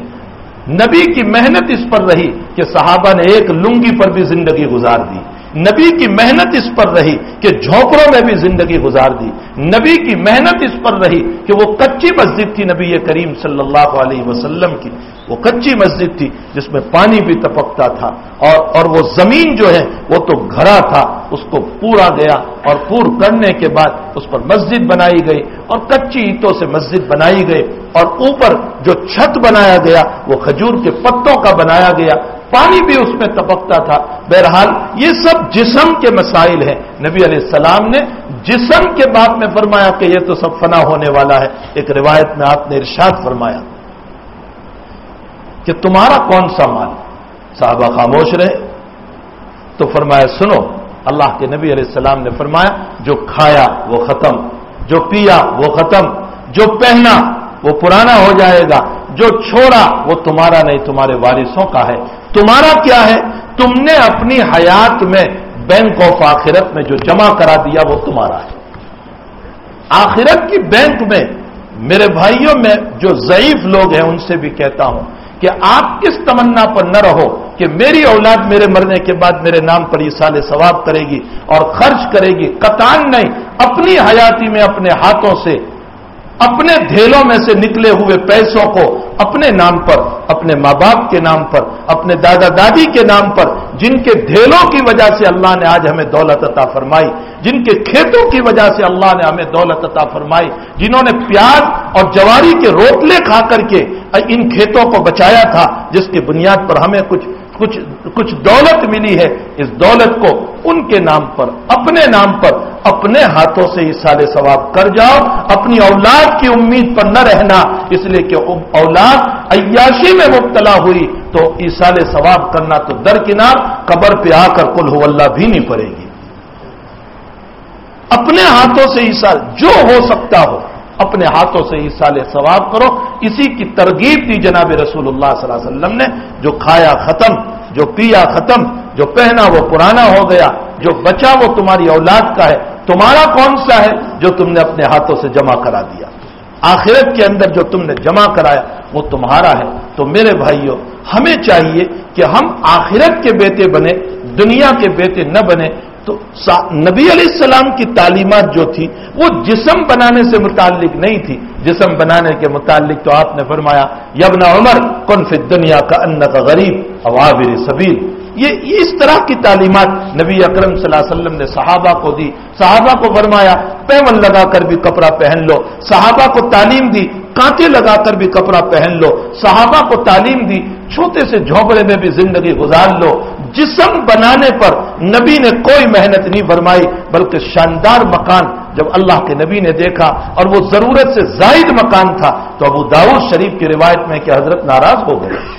نبی کی محنت اس پر رہی کہ صحابہ نے ایک لنگی پر بھی زندگی گزار دی۔ نبی کی محنت اس پر رہی کہ جھونپڑوں میں بھی زندگی گزار دی۔ نبی کی محنت اس پر رہی کہ وہ کچی مسجد تھی نبی کریم صلی اللہ علیہ وسلم کی۔ وہ کچی مسجد تھی جس میں پانی بھی تپکتا تھا اور اور وہ زمین جو ہے وہ تو گھرا تھا۔ اس کو پورا گیا اور پور کرنے کے بعد اس پر مسجد بنائی گئی اور کچی اینٹوں سے مسجد بنائی گئی اور اوپر جو چھت بنایا گیا وہ کھجور کے پتوں کا بنایا گیا۔ پانی بھی اس میں تپکتا تھا۔ بہرحال یہ سب جسم کے مسائل ہیں۔ نبی علیہ السلام نے جسم کے بعد میں فرمایا کہ یہ تو سب فنا ہونے والا ہے۔ ایک روایت میں آپ نے ارشاد فرمایا کہ تمہارا کون سا مال؟ صحابہ خاموش رہے۔ تو فرمایا، سنو، اللہ کے نبی علیہ السلام نے فرمایا، جو کھایا وہ ختم، جو پیا وہ ختم، جو پہنا وہ پرانا ہو جائے گا۔ جو چھوڑا وہ تمہارا نہیں، تمہارے وارثوں کا ہے۔ تمہارا کیا ہے؟ تم نے اپنی حیات میں بینک آف آخرت میں جو جمع کرا دیا وہ تمہارا ہے۔ آخرت کی بینک میں میرے بھائیوں، میں جو ضعیف لوگ ہیں ان سے بھی کہتا ہوں کہ آپ کس تمنا پر نہ رہو کہ میری اولاد میرے مرنے کے بعد میرے نام پر یہ سال ثواب کرے گی اور خرچ کرے گی۔ قطان نہیں، اپنی حیاتی میں اپنے ہاتھوں سے اپنے دھیلوں میں سے نکلے ہوئے پیسوں کو اپنے نام پر، اپنے ماں باپ کے نام پر، اپنے دادا دادی کے نام پر، جن کے دھیلوں کی وجہ سے اللہ نے آج ہمیں دولت عطا فرمائی، جن کے کھیتوں کی وجہ سے اللہ نے ہمیں دولت عطا فرمائی، جنہوں نے پیاز اور جواری کے روٹلے کھا کر کے ان کھیتوں کو بچایا تھا، جس کی بنیاد پر ہمیں کچھ کچھ کچھ دولت ملی ہے، اس دولت کو ان کے نام پر، اپنے نام پر، اپنے ہاتھوں سے اس سال ثواب کر جاؤ، اپنی اولاد کی امید پر نہ رہنا۔ اس لیے کہ اولاد عیاشی میں مبتلا ہوئی، تو سال ثواب کرنا تو درکنار، قبر پہ آ کر کل ہو اللہ بھی نہیں پڑے گی۔ اپنے ہاتھوں سے عیسا جو ہو سکتا ہو۔ اپنے ہاتھوں سے اس سال ثواب کرو۔ اسی کی ترغیب دی جناب رسول اللہ صلی اللہ علیہ وسلم نے، جو کھایا ختم، جو پیا ختم، جو پہنا وہ پرانا ہو گیا، جو بچا وہ تمہاری اولاد کا ہے، تمہارا کون سا ہے؟ جو تم نے اپنے ہاتھوں سے جمع کرا دیا۔ آخرت کے اندر جو تم نے جمع کرایا، وہ تمہارا ہے۔ تو میرے بھائیوں ہمیں چاہیے کہ ہم آخرت کے بیٹے بنے، دنیا کے بیٹے نہ بنے تو نبی علیہ السلام کی تعلیمات جو تھی، وہ جسم بنانے سے متعلق نہیں تھی۔ جسم بنانے کے متعلق تو آپ نے فرمایا، یبنا عمر کن فی دنیا کا ان کا غریب عوابر سبیل۔ یہ اس طرح کی تعلیمات نبی اکرم صلی اللہ علیہ وسلم نے صحابہ کو دی۔ صحابہ کو فرمایا پیمن لگا کر بھی کپڑا پہن لو۔ صحابہ کو تعلیم دی۔ کانٹے لگا کر بھی کپڑا پہن لو، صحابہ کو تعلیم دی، چھوٹے سے جھونپڑے میں بھی زندگی گزار لو۔ جسم بنانے پر نبی نے کوئی محنت نہیں فرمائی، بلکہ شاندار مکان جب اللہ کے نبی نے دیکھا اور وہ ضرورت سے زائد مکان تھا، تو ابو داؤد شریف کی روایت میں کہ حضرت ناراض ہو گئے۔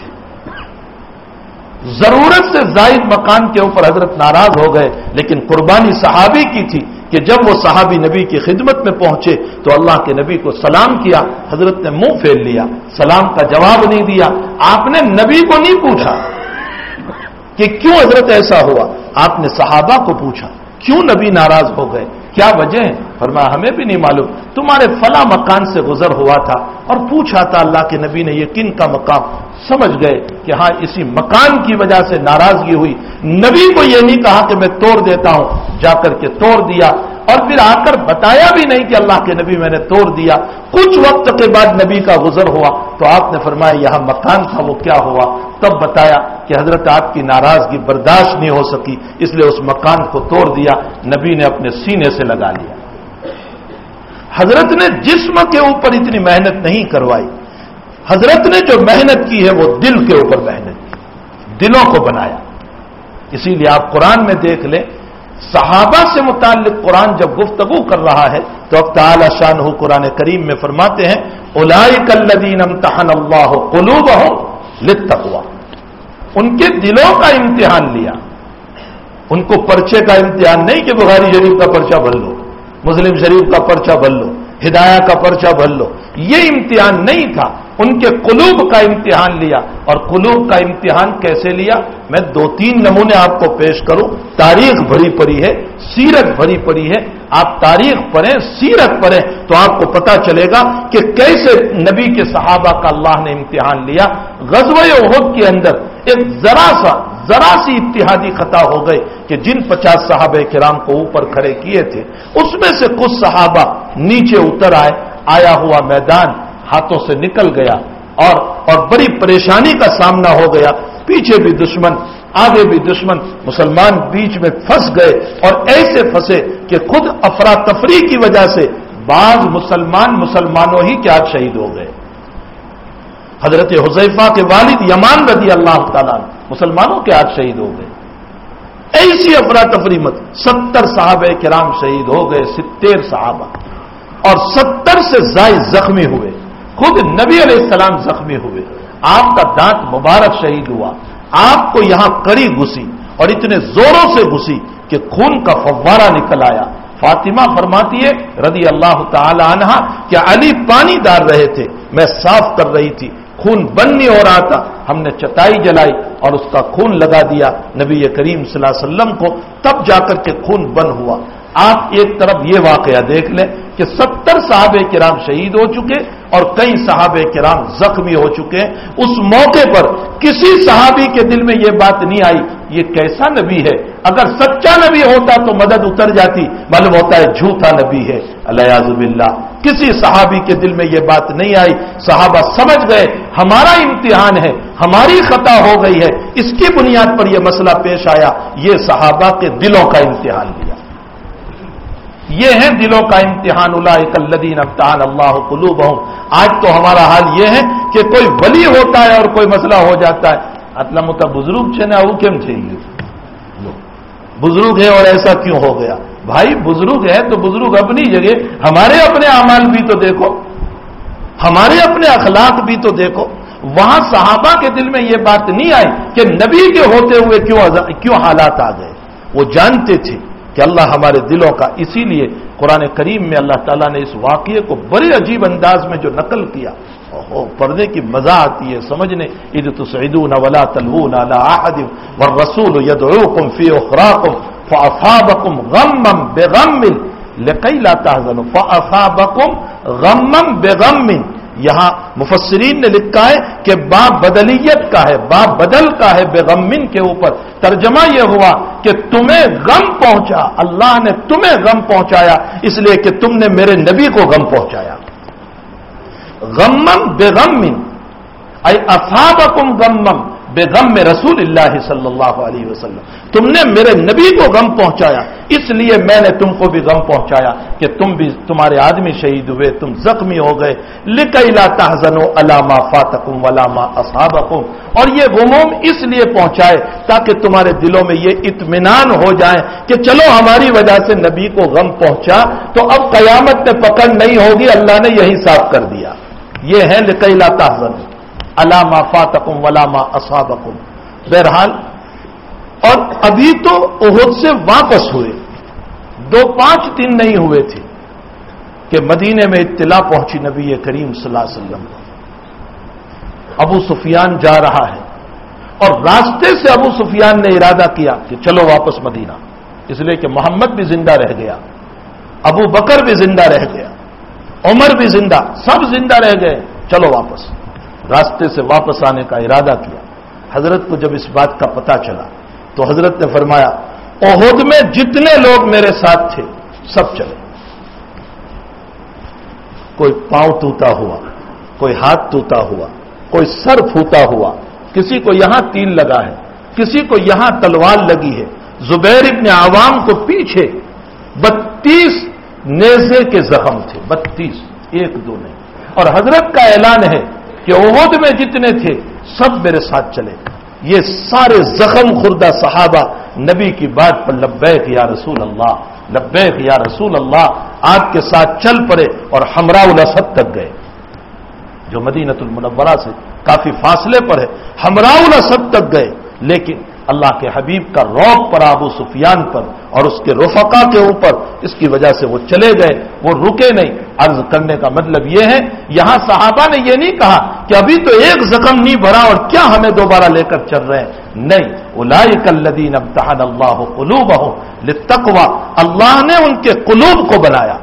ضرورت سے زائد مکان کے اوپر حضرت ناراض ہو گئے، لیکن قربانی صحابی کی تھی کہ جب وہ صحابی نبی کی خدمت میں پہنچے تو اللہ کے نبی کو سلام کیا، حضرت نے منہ پھیل لیا، سلام کا جواب نہیں دیا، آپ نے نبی کو نہیں پوچھا کہ کیوں حضرت ایسا ہوا؟ آپ نے صحابہ کو پوچھا، کیوں نبی ناراض ہو گئے؟ کیا وجہ ہے؟ فرمایا، ہمیں بھی نہیں معلوم. تمہارے فلاں مکان سے گزر ہوا تھا اور پوچھا تھا اللہ کے نبی نے یہ کن کا مقام. سمجھ گئے کہ ہاں اسی مکان کی وجہ سے ناراضگی ہوئی. نبی کو یہ نہیں کہا کہ میں توڑ دیتا ہوں، جا کر کے توڑ دیا. اور پھر آ کر بتایا بھی نہیں کہ اللہ کے نبی میں نے توڑ دیا. کچھ وقت کے بعد نبی کا گزر ہوا تو آپ نے فرمایا، یہاں مکان تھا، وہ کیا ہوا؟ تب بتایا کہ حضرت آپ کی ناراضگی برداشت نہیں ہو سکی، اس لیے اس مکان کو توڑ دیا، نبی نے اپنے سینے سے لگا لیا۔ حضرت نے جسم کے اوپر اتنی محنت نہیں کروائی۔ حضرت نے جو محنت کی ہے وہ دل کے اوپر محنت کی۔ دلوں کو بنایا۔ اسی لیے آپ قرآن میں دیکھ لیں۔ صحابہ سے متعلق قرآن جب گفتگو کر رہا ہے تو اب تعالی شان ہو قرآن کریم میں فرماتے ہیں الائی کلین امتحان اللہ قلوب ہو لتقوا ان کے دلوں کا امتحان لیا۔ ان کو پرچے کا امتحان نہیں کہ بخاری شریف کا پرچہ بھر لو مسلم شریف کا پرچہ بھر لو، ہدایہ کا پرچہ بھر لو۔ یہ امتحان نہیں تھا۔ ان کے قلوب کا امتحان لیا۔ اور قلوب کا امتحان کیسے لیا؟ میں دو تین نمونے آپ کو پیش کروں۔ تاریخ بھری پڑی ہے، سیرت بھری پڑی ہے۔ آپ تاریخ پڑھیں، سیرت پڑھیں تو آپ کو پتا چلے گا کہ کیسے نبی کے صحابہ کا اللہ نے امتحان لیا۔ غزوہ عہد کے اندر ایک ذرا سا ذرا سی اتحادی خطا ہو گئے کہ جن پچاس صحابہ کرام کو اوپر کھڑے کیے تھے، اس میں سے کچھ صحابہ نیچے اتر آئے، آیا ہوا میدان ہاتھوں سے نکل گیا اور اور بڑی پریشانی کا سامنا ہو گیا۔ پیچھے بھی دشمن، آگے بھی دشمن، مسلمان بیچ میں پھنس گئے اور ایسے پھنسے کہ خود افراتفری کی وجہ سے بعض مسلمان مسلمانوں ہی کے آج شہید ہو گئے۔ حضرت حضیفہ کے والد یمان رضی اللہ تعالیٰ مسلمانوں کے آج شہید ہو گئے۔ ایسی افراتفری مت ستر صحابہ کرام شہید ہو گئے ستر صحابہ۔ اور ستر سے زائد زخمی ہوئے۔ خود نبی علیہ السلام زخمی ہوئے۔ آپ کا دانت مبارک شہید ہوا۔ آپ کو یہاں کڑی گھسی اور اتنے زوروں سے گھسی کہ خون کا فوارہ نکل آیا۔ فاطمہ فرماتی ہے رضی اللہ تعالی عنہ کہ علی پانی ڈال رہے تھے، میں صاف کر رہی تھی۔ خون بند نہیں ہو رہا تھا۔ ہم نے چٹائی جلائی اور اس کا خون لگا دیا۔ نبی کریم صلی اللہ علیہ وسلم کو تب جا کر کے خون بند ہوا۔ آپ ایک طرف یہ واقعہ دیکھ لیں کہ ستر صحابہ کرام شہید ہو چکے اور کئی صحابہ کرام زخمی ہو چکے۔ اس موقع پر کسی صحابی کے دل میں یہ بات نہیں آئی، یہ کیسا نبی ہے؟ اگر سچا نبی ہوتا تو مدد اتر جاتی، معلوم ہوتا ہے جھوٹا نبی ہے۔ اللہ اللہ کسی صحابی کے دل میں یہ بات نہیں آئی۔ صحابہ سمجھ گئے، ہمارا امتحان ہے، ہماری خطا ہو گئی ہے۔ اس کی بنیاد پر یہ مسئلہ پیش آیا۔ یہ صحابہ کے دلوں کا امتحان لیا یہ ہے دلوں کا امتحان اللہ الدین ابتحان اللہ قلوب آج تو ہمارا حال یہ ہے کہ کوئی ولی ہوتا ہے اور کوئی مسئلہ ہو جاتا ہے۔ اتنا متا بزرگ چھ نا وہ کیم چاہیے بزرگ ہے اور ایسا کیوں ہو گیا؟ بھائی بزرگ ہے تو بزرگ اپنی جگہ، ہمارے اپنے اعمال بھی تو دیکھو۔ ہمارے اپنے اخلاق بھی تو دیکھو۔ وہاں صحابہ کے دل میں یہ بات نہیں آئی کہ نبی کے ہوتے ہوئے کیوں کیوں حالات آ گئے۔ وہ جانتے تھے کہ اللہ ہمارے دلوں کا، اسی لیے قرآن کریم میں اللہ تعالیٰ نے اس واقعے کو بڑے عجیب انداز میں جو نقل کیا پڑھنے کی مزہ آتی ہے، سمجھنے۔ عید تو ولا تلون و رسول ید فی اخراکم فافابکم غمم بے غم لکئی لاتا فافابکم غمم بے غم یہاں مفسرین نے لکھا ہے کہ با بدلیت کا ہے با بدل کا ہے بیغمن کے اوپر۔ ترجمہ یہ ہوا کہ تمہیں غم پہنچا، اللہ نے تمہیں غم پہنچایا، اس لیے کہ تم نے میرے نبی کو غم پہنچایا۔ غمم بے غمن اے اصابکم غمم بے غم میں رسول اللہ صلی اللہ علیہ وسلم. تم نے میرے نبی کو غم پہنچایا، اس لیے میں نے تم کو بھی غم پہنچایا کہ تم بھی تمہارے آدمی شہید ہوئے، تم زخمی ہو گئے. لکیلا تحزن و علامہ فاتکم علامہ اصحابکم اور یہ غموم اس لیے پہنچائے تاکہ تمہارے دلوں میں یہ اطمینان ہو جائے کہ چلو ہماری وجہ سے نبی کو غم پہنچا تو اب قیامت میں پکڑ نہیں ہوگی، اللہ نے یہی صاف کر دیا۔ یہ ہے لکیلا تحزن. علامہ فاتکم علامہ اصحابکم بہرحال، اور ابھی تو عہد سے واپس ہوئے. دو پانچ دن نہیں ہوئے تھے کہ مدینے میں اطلاع پہنچی نبی کریم صلی اللہ علیہ وسلم کو. ابو سفیان جا رہا ہے. اور راستے سے ابو سفیان نے ارادہ کیا کہ چلو واپس مدینہ. اس لیے کہ محمد بھی زندہ رہ گیا. ابو بکر بھی زندہ رہ گیا. عمر بھی زندہ، سب زندہ رہ گئے، چلو واپس۔ راستے سے واپس آنے کا ارادہ کیا۔ حضرت کو جب اس بات کا پتا چلا، تو حضرت نے فرمایا عہد میں جتنے لوگ میرے ساتھ تھے، سب چلے۔ کوئی پاؤں ٹوٹا ہوا، کوئی ہاتھ ٹوٹا ہوا، کوئی سر پھوٹا ہوا۔ کسی کو یہاں تین لگا ہے، کسی کو یہاں تلوار لگی ہے۔ زبیر ابن عوام کو پیچھے بتیس نیزے کے زخم تھے، بتیس، ایک دو نہیں۔ اور حضرت کا اعلان ہے کہ عہد میں جتنے تھے، سب میرے ساتھ چلے۔ یہ سارے زخم خوردہ صحابہ، نبی کی بات پر لبیک یا رسول اللہ، لبیک یا رسول اللہ، آپ کے ساتھ چل پڑے اور ہمراہ الاسد تک گئے۔ جو مدینت المنورہ سے کافی فاصلے پر ہے، ہمراہ الاسد تک گئے، لیکن اللہ کے حبیب کا روب پر، ابو سفیان پر اور اس کے رفقا کے اوپر۔ اس کی وجہ سے وہ چلے گئے، وہ رکے نہیں۔ عرض کرنے کا مطلب یہ ہے، یہاں صحابہ نے یہ نہیں کہا کہ ابھی تو ایک زخم نہیں بھرا اور کیا ہمیں دوبارہ لے کر چل رہے ہیں۔ نہیں الائی کلدین ابتحان اللہ قلوب ہو لتقوا اللہ نے ان کے قلوب کو بنایا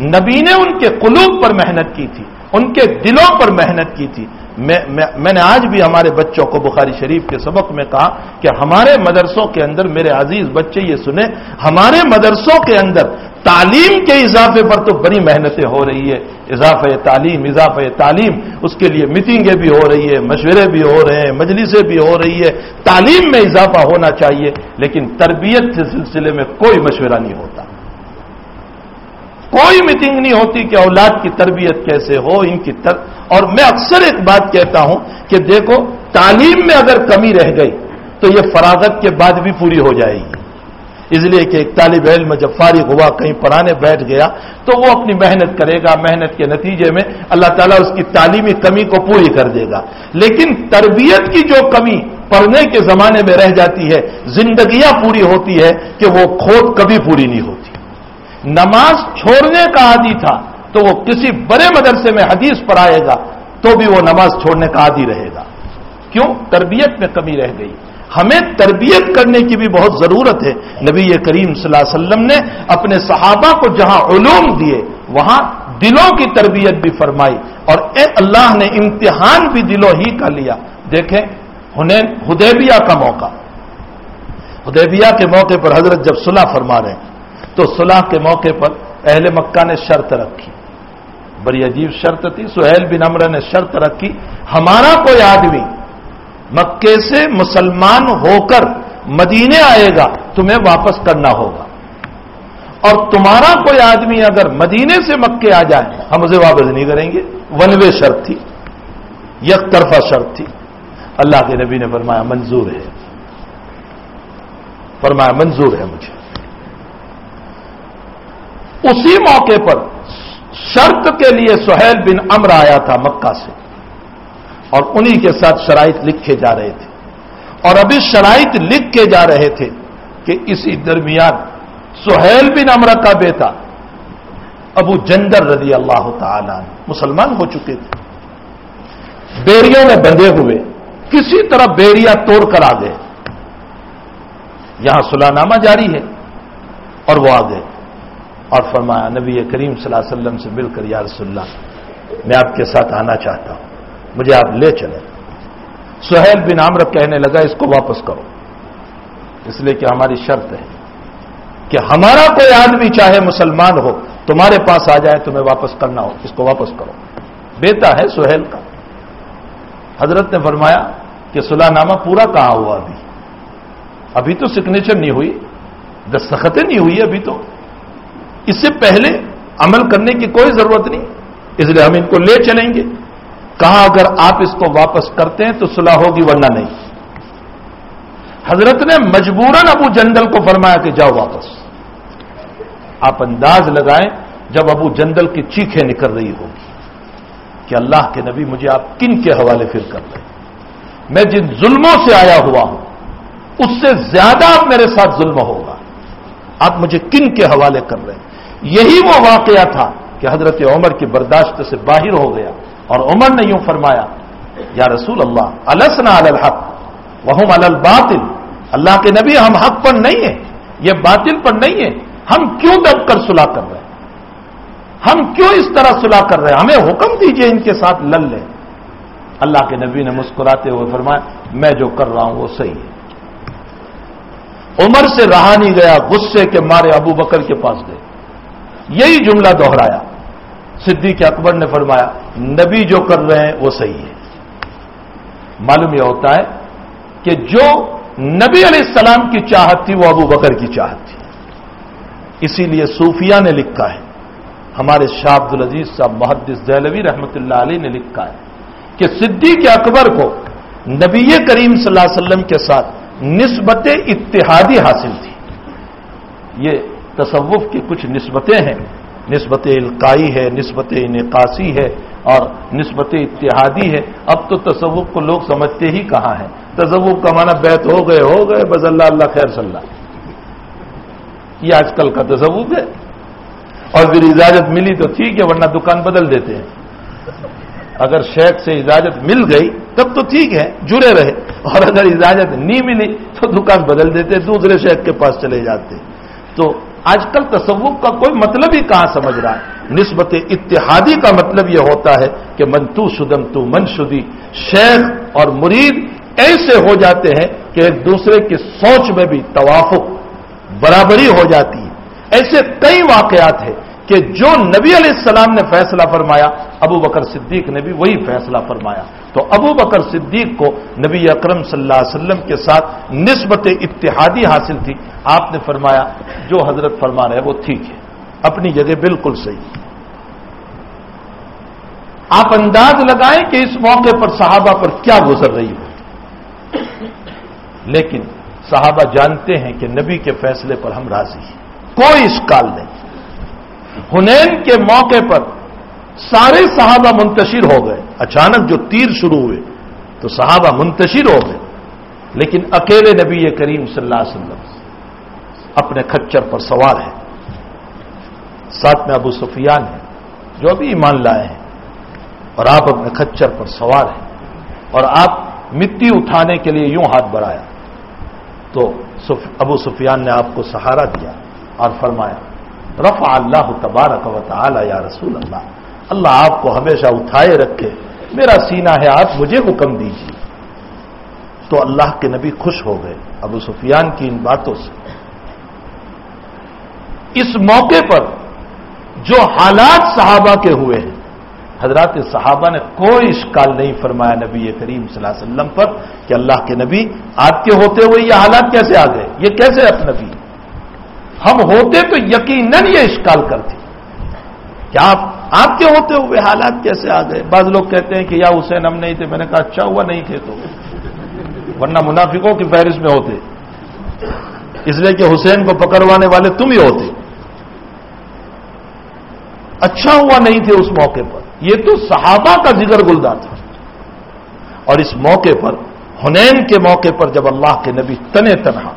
نبی نے ان کے قلوب پر محنت کی تھی۔ ان کے دلوں پر محنت کی تھی میں نے آج بھی ہمارے بچوں کو بخاری شریف کے سبق میں کہا کہ ہمارے مدرسوں کے اندر میرے عزیز بچے یہ سنیں، ہمارے مدرسوں کے اندر تعلیم کے اضافے پر تو بڑی محنتیں ہو رہی ہے، اضافہ تعلیم اضافہ تعلیم، اس کے لیے میٹنگیں بھی ہو رہی ہے، مشورے بھی ہو رہے ہیں، مجلسیں بھی ہو رہی ہے، تعلیم میں اضافہ ہونا چاہیے، لیکن تربیت کے سلسلے میں کوئی مشورہ نہیں ہوتا۔ کوئی میٹنگ نہیں ہوتی کہ اولاد کی تربیت کیسے ہو، ان کی تر... اور میں اکثر ایک بات کہتا ہوں کہ دیکھو، تعلیم میں اگر کمی رہ گئی تو یہ فراغت کے بعد بھی پوری ہو جائے گی۔ اس لیے کہ ایک طالب علم جب فارغ ہوا، کہیں پڑھانے بیٹھ گیا، تو وہ اپنی محنت کرے گا، محنت کے نتیجے میں اللہ تعالیٰ اس کی تعلیمی کمی کو پوری کر دے گا۔ لیکن تربیت کی جو کمی پڑھنے کے زمانے میں رہ جاتی ہے، زندگیاں پوری ہوتی ہے کہ وہ کھوٹ کبھی پوری نہیں ہوتی۔ نماز چھوڑنے کا عادی تھا تو وہ کسی بڑے مدرسے میں حدیث پر آئے گا تو بھی وہ نماز چھوڑنے کا عادی رہے گا۔ کیوں؟ تربیت میں کمی رہ گئی۔ ہمیں تربیت کرنے کی بھی بہت ضرورت ہے۔ نبی کریم صلی اللہ علیہ وسلم نے اپنے صحابہ کو جہاں علوم دیے، وہاں دلوں کی تربیت بھی فرمائی اور اے اللہ نے امتحان بھی دلوں ہی کا لیا۔ دیکھیں ہدیبیہ کا موقع۔ ہدیبیہ کے موقع پر حضرت جب صلح فرما رہے ہیں۔ تو صلاح کے موقع پر اہل مکہ نے شرط رکھی۔ بڑی عجیب شرط تھی۔ سہیل بن امر نے شرط رکھی، ہمارا کوئی آدمی مکے سے مسلمان ہو کر مدینے آئے گا، تمہیں واپس کرنا ہوگا۔ اور تمہارا کوئی آدمی اگر مدینے سے مکے آ جائے، ہم اسے واپس نہیں کریں گے۔ ون وے شرط تھی، یک طرفہ شرط تھی۔ اللہ کے نبی نے فرمایا، منظور ہے۔ فرمایا، منظور ہے مجھے۔ اسی موقع پر شرط کے لیے سہیل بن امر آیا تھا مکہ سے اور انہی کے ساتھ شرائط لکھے جا رہے تھے اور ابھی شرائط لکھ کے جا رہے تھے کہ اسی درمیان سہیل بن امر کا بیٹا ابو جندر رضی اللہ تعالی مسلمان ہو چکے تھے۔ بیریوں میں بندے ہوئے کسی طرح بیریا توڑ کر آ گئے۔ یہاں سلح نامہ جاری ہے اور وہ آ گئے۔ اور فرمایا، نبی کریم صلی اللہ علیہ وسلم سے مل کر، یا رسول اللہ، میں آپ کے ساتھ آنا چاہتا ہوں۔ مجھے آپ لے چلیں۔ سہیل بن عامر کہنے لگا، اس کو واپس کرو۔ اس لیے کہ ہماری شرط ہے کہ ہمارا کوئی آدمی چاہے مسلمان ہو، تمہارے پاس آ جائے، تمہیں واپس کرنا ہو۔ اس کو واپس کرو۔ بیٹا ہے سہیل کا۔ حضرت نے فرمایا کہ صلاح نامہ پورا کہاں ہوا ابھی؟ ابھی تو سگنیچر نہیں ہوئی، دستخطیں نہیں ہوئی ابھی تو۔ اس سے پہلے عمل کرنے کی کوئی ضرورت نہیں، اس لیے ہم ان کو لے چلیں گے۔ کہا اگر آپ اس کو واپس کرتے ہیں تو صلاح ہوگی ورنہ نہیں۔ حضرت نے مجبوراً ابو جندل کو فرمایا کہ جاؤ واپس۔ آپ انداز لگائیں جب ابو جندل کی چیخیں نکل رہی ہوگی کہ اللہ کے نبی مجھے آپ کن کے حوالے پھر کر رہے ہیں؟ میں جن ظلموں سے آیا ہوا ہوں، اس سے زیادہ اب میرے ساتھ ظلم ہوگا۔ آپ مجھے کن کے حوالے کر رہے ہیں؟ یہی وہ واقعہ تھا کہ حضرت عمر کی برداشت سے باہر ہو گیا اور عمر نے یوں فرمایا، یا رسول اللہ، السنا الحق وہ الباطل۔ اللہ کے نبی ہم حق پر نہیں ہیں، یہ باطل پر نہیں ہے ہم کیوں دب کر سلا کر رہے ہیں؟ ہم کیوں اس طرح سلا کر رہے ہیں؟ ہمیں حکم دیجیے ان کے ساتھ لل لیں۔ اللہ کے نبی نے مسکراتے ہوئے فرمایا، میں جو کر رہا ہوں وہ صحیح ہے۔ عمر سے رہا نہیں گیا، غصے کے مارے ابو بکر کے پاس گئے۔ یہی جملہ دوہرایا صدیق اکبر نے فرمایا، نبی جو کر رہے ہیں وہ صحیح ہے۔ معلوم یہ ہوتا ہے کہ جو نبی علیہ السلام کی چاہت تھی وہ ابو بکر کی چاہت تھی۔ اسی لیے صوفیہ نے لکھا ہے، ہمارے شاہ عبد العزیز صاحب محدث دہلوی رحمۃ اللہ علیہ نے لکھا ہے کہ صدیق اکبر کو نبی کریم صلی اللہ علیہ وسلم کے ساتھ نسبت اتحادی حاصل تھی۔ یہ تصوف کی کچھ نسبتیں ہیں۔ نسبت القائی ہے، نسبت نقاسی ہے اور نسبت اتحادی ہے۔ اب تو تصوف کو لوگ سمجھتے ہی کہاں ہیں؟ تصوف کا معنی بیت ہو گئے ہو گئے بز اللہ اللہ خیر صلی اللہ۔ یہ آج کل کا تصوف ہے۔ اور پھر اجازت ملی تو ٹھیک ہے، ورنہ دکان بدل دیتے ہیں۔ اگر شیخ سے اجازت مل گئی تب تو ٹھیک ہے، جڑے رہے۔ اور اگر اجازت نہیں ملی تو دکان بدل دیتے، دوسرے شیخ کے پاس چلے جاتے۔ تو آج کل تصوف کا کوئی مطلب ہی کہاں سمجھ رہا ہے؟ نسبت اتحادی کا مطلب یہ ہوتا ہے کہ منتو شدم تو من شدی۔ شیخ اور مرید ایسے ہو جاتے ہیں کہ ایک دوسرے کی سوچ میں بھی توافق برابری ہو جاتی ہے۔ ایسے کئی واقعات ہیں کہ جو نبی علیہ السلام نے فیصلہ فرمایا، ابو بکر صدیق نے بھی وہی فیصلہ فرمایا۔ تو ابو بکر صدیق کو نبی اکرم صلی اللہ علیہ وسلم کے ساتھ نسبت اتحادی حاصل تھی۔ آپ نے فرمایا، جو حضرت فرما رہے وہ ٹھیک ہے۔ اپنی جگہ بالکل صحیح۔ آپ انداز لگائیں کہ اس موقع پر صحابہ پر کیا گزر رہی ہو لیکن صحابہ جانتے ہیں کہ نبی کے فیصلے پر ہم راضی ہیں۔ کوئی اسکال نہیں۔ ہنین کے موقع پر سارے صحابہ منتشر ہو گئے۔ اچانک جو تیر شروع ہوئے تو صحابہ منتشر ہو گئے۔ لیکن اکیلے نبی کریم صلی اللہ علیہ وسلم اپنے کچر پر سوار ہے ساتھ میں ابو سفیان ہے جو ابھی ایمان لائے ہیں۔ اور آپ اپنے کچر پر سوار ہیں۔ اور آپ مٹی اٹھانے کے لیے یوں ہاتھ بڑھایا۔ تو ابو سفیان نے آپ کو سہارا دیا اور فرمایا رفع اللہ تبارک و تعالی یا رسول اللہ۔ اللہ آپ کو ہمیشہ اٹھائے رکھے۔ میرا سینہ ہے، آپ مجھے حکم دیجیے تو اللہ کے نبی خوش ہو گئے۔ ابو سفیان کی ان باتوں سے۔ اس موقع پر جو حالات صحابہ کے ہوئے ہیں، حضرات صحابہ نے کوئی اشکال نہیں فرمایا نبی کریم صلی اللہ علیہ وسلم پر کہ اللہ کے نبی آپ کے ہوتے ہوئے یہ حالات کیسے آ گئے؟ یہ کیسے اپ نبی ہم ہوتے تو یقیناً یہ اشکال کرتے کیا آپ آپ کے ہوتے ہوئے حالات کیسے آ گئے؟ بعض لوگ کہتے ہیں کہ یا حسین ہم نہیں تھے، میں نے کہا اچھا ہوا نہیں تھے تو۔ ورنہ منافقوں کی فہرست میں ہوتے۔ اس لیے کہ حسین کو پکڑوانے والے تم ہی ہوتے۔ اچھا ہوا نہیں تھے اس موقع پر۔ یہ تو صحابہ کا ذکر گلدا تھا۔ اور اس موقع پر ہنین کے موقع پر جب اللہ کے نبی تنے تنہا،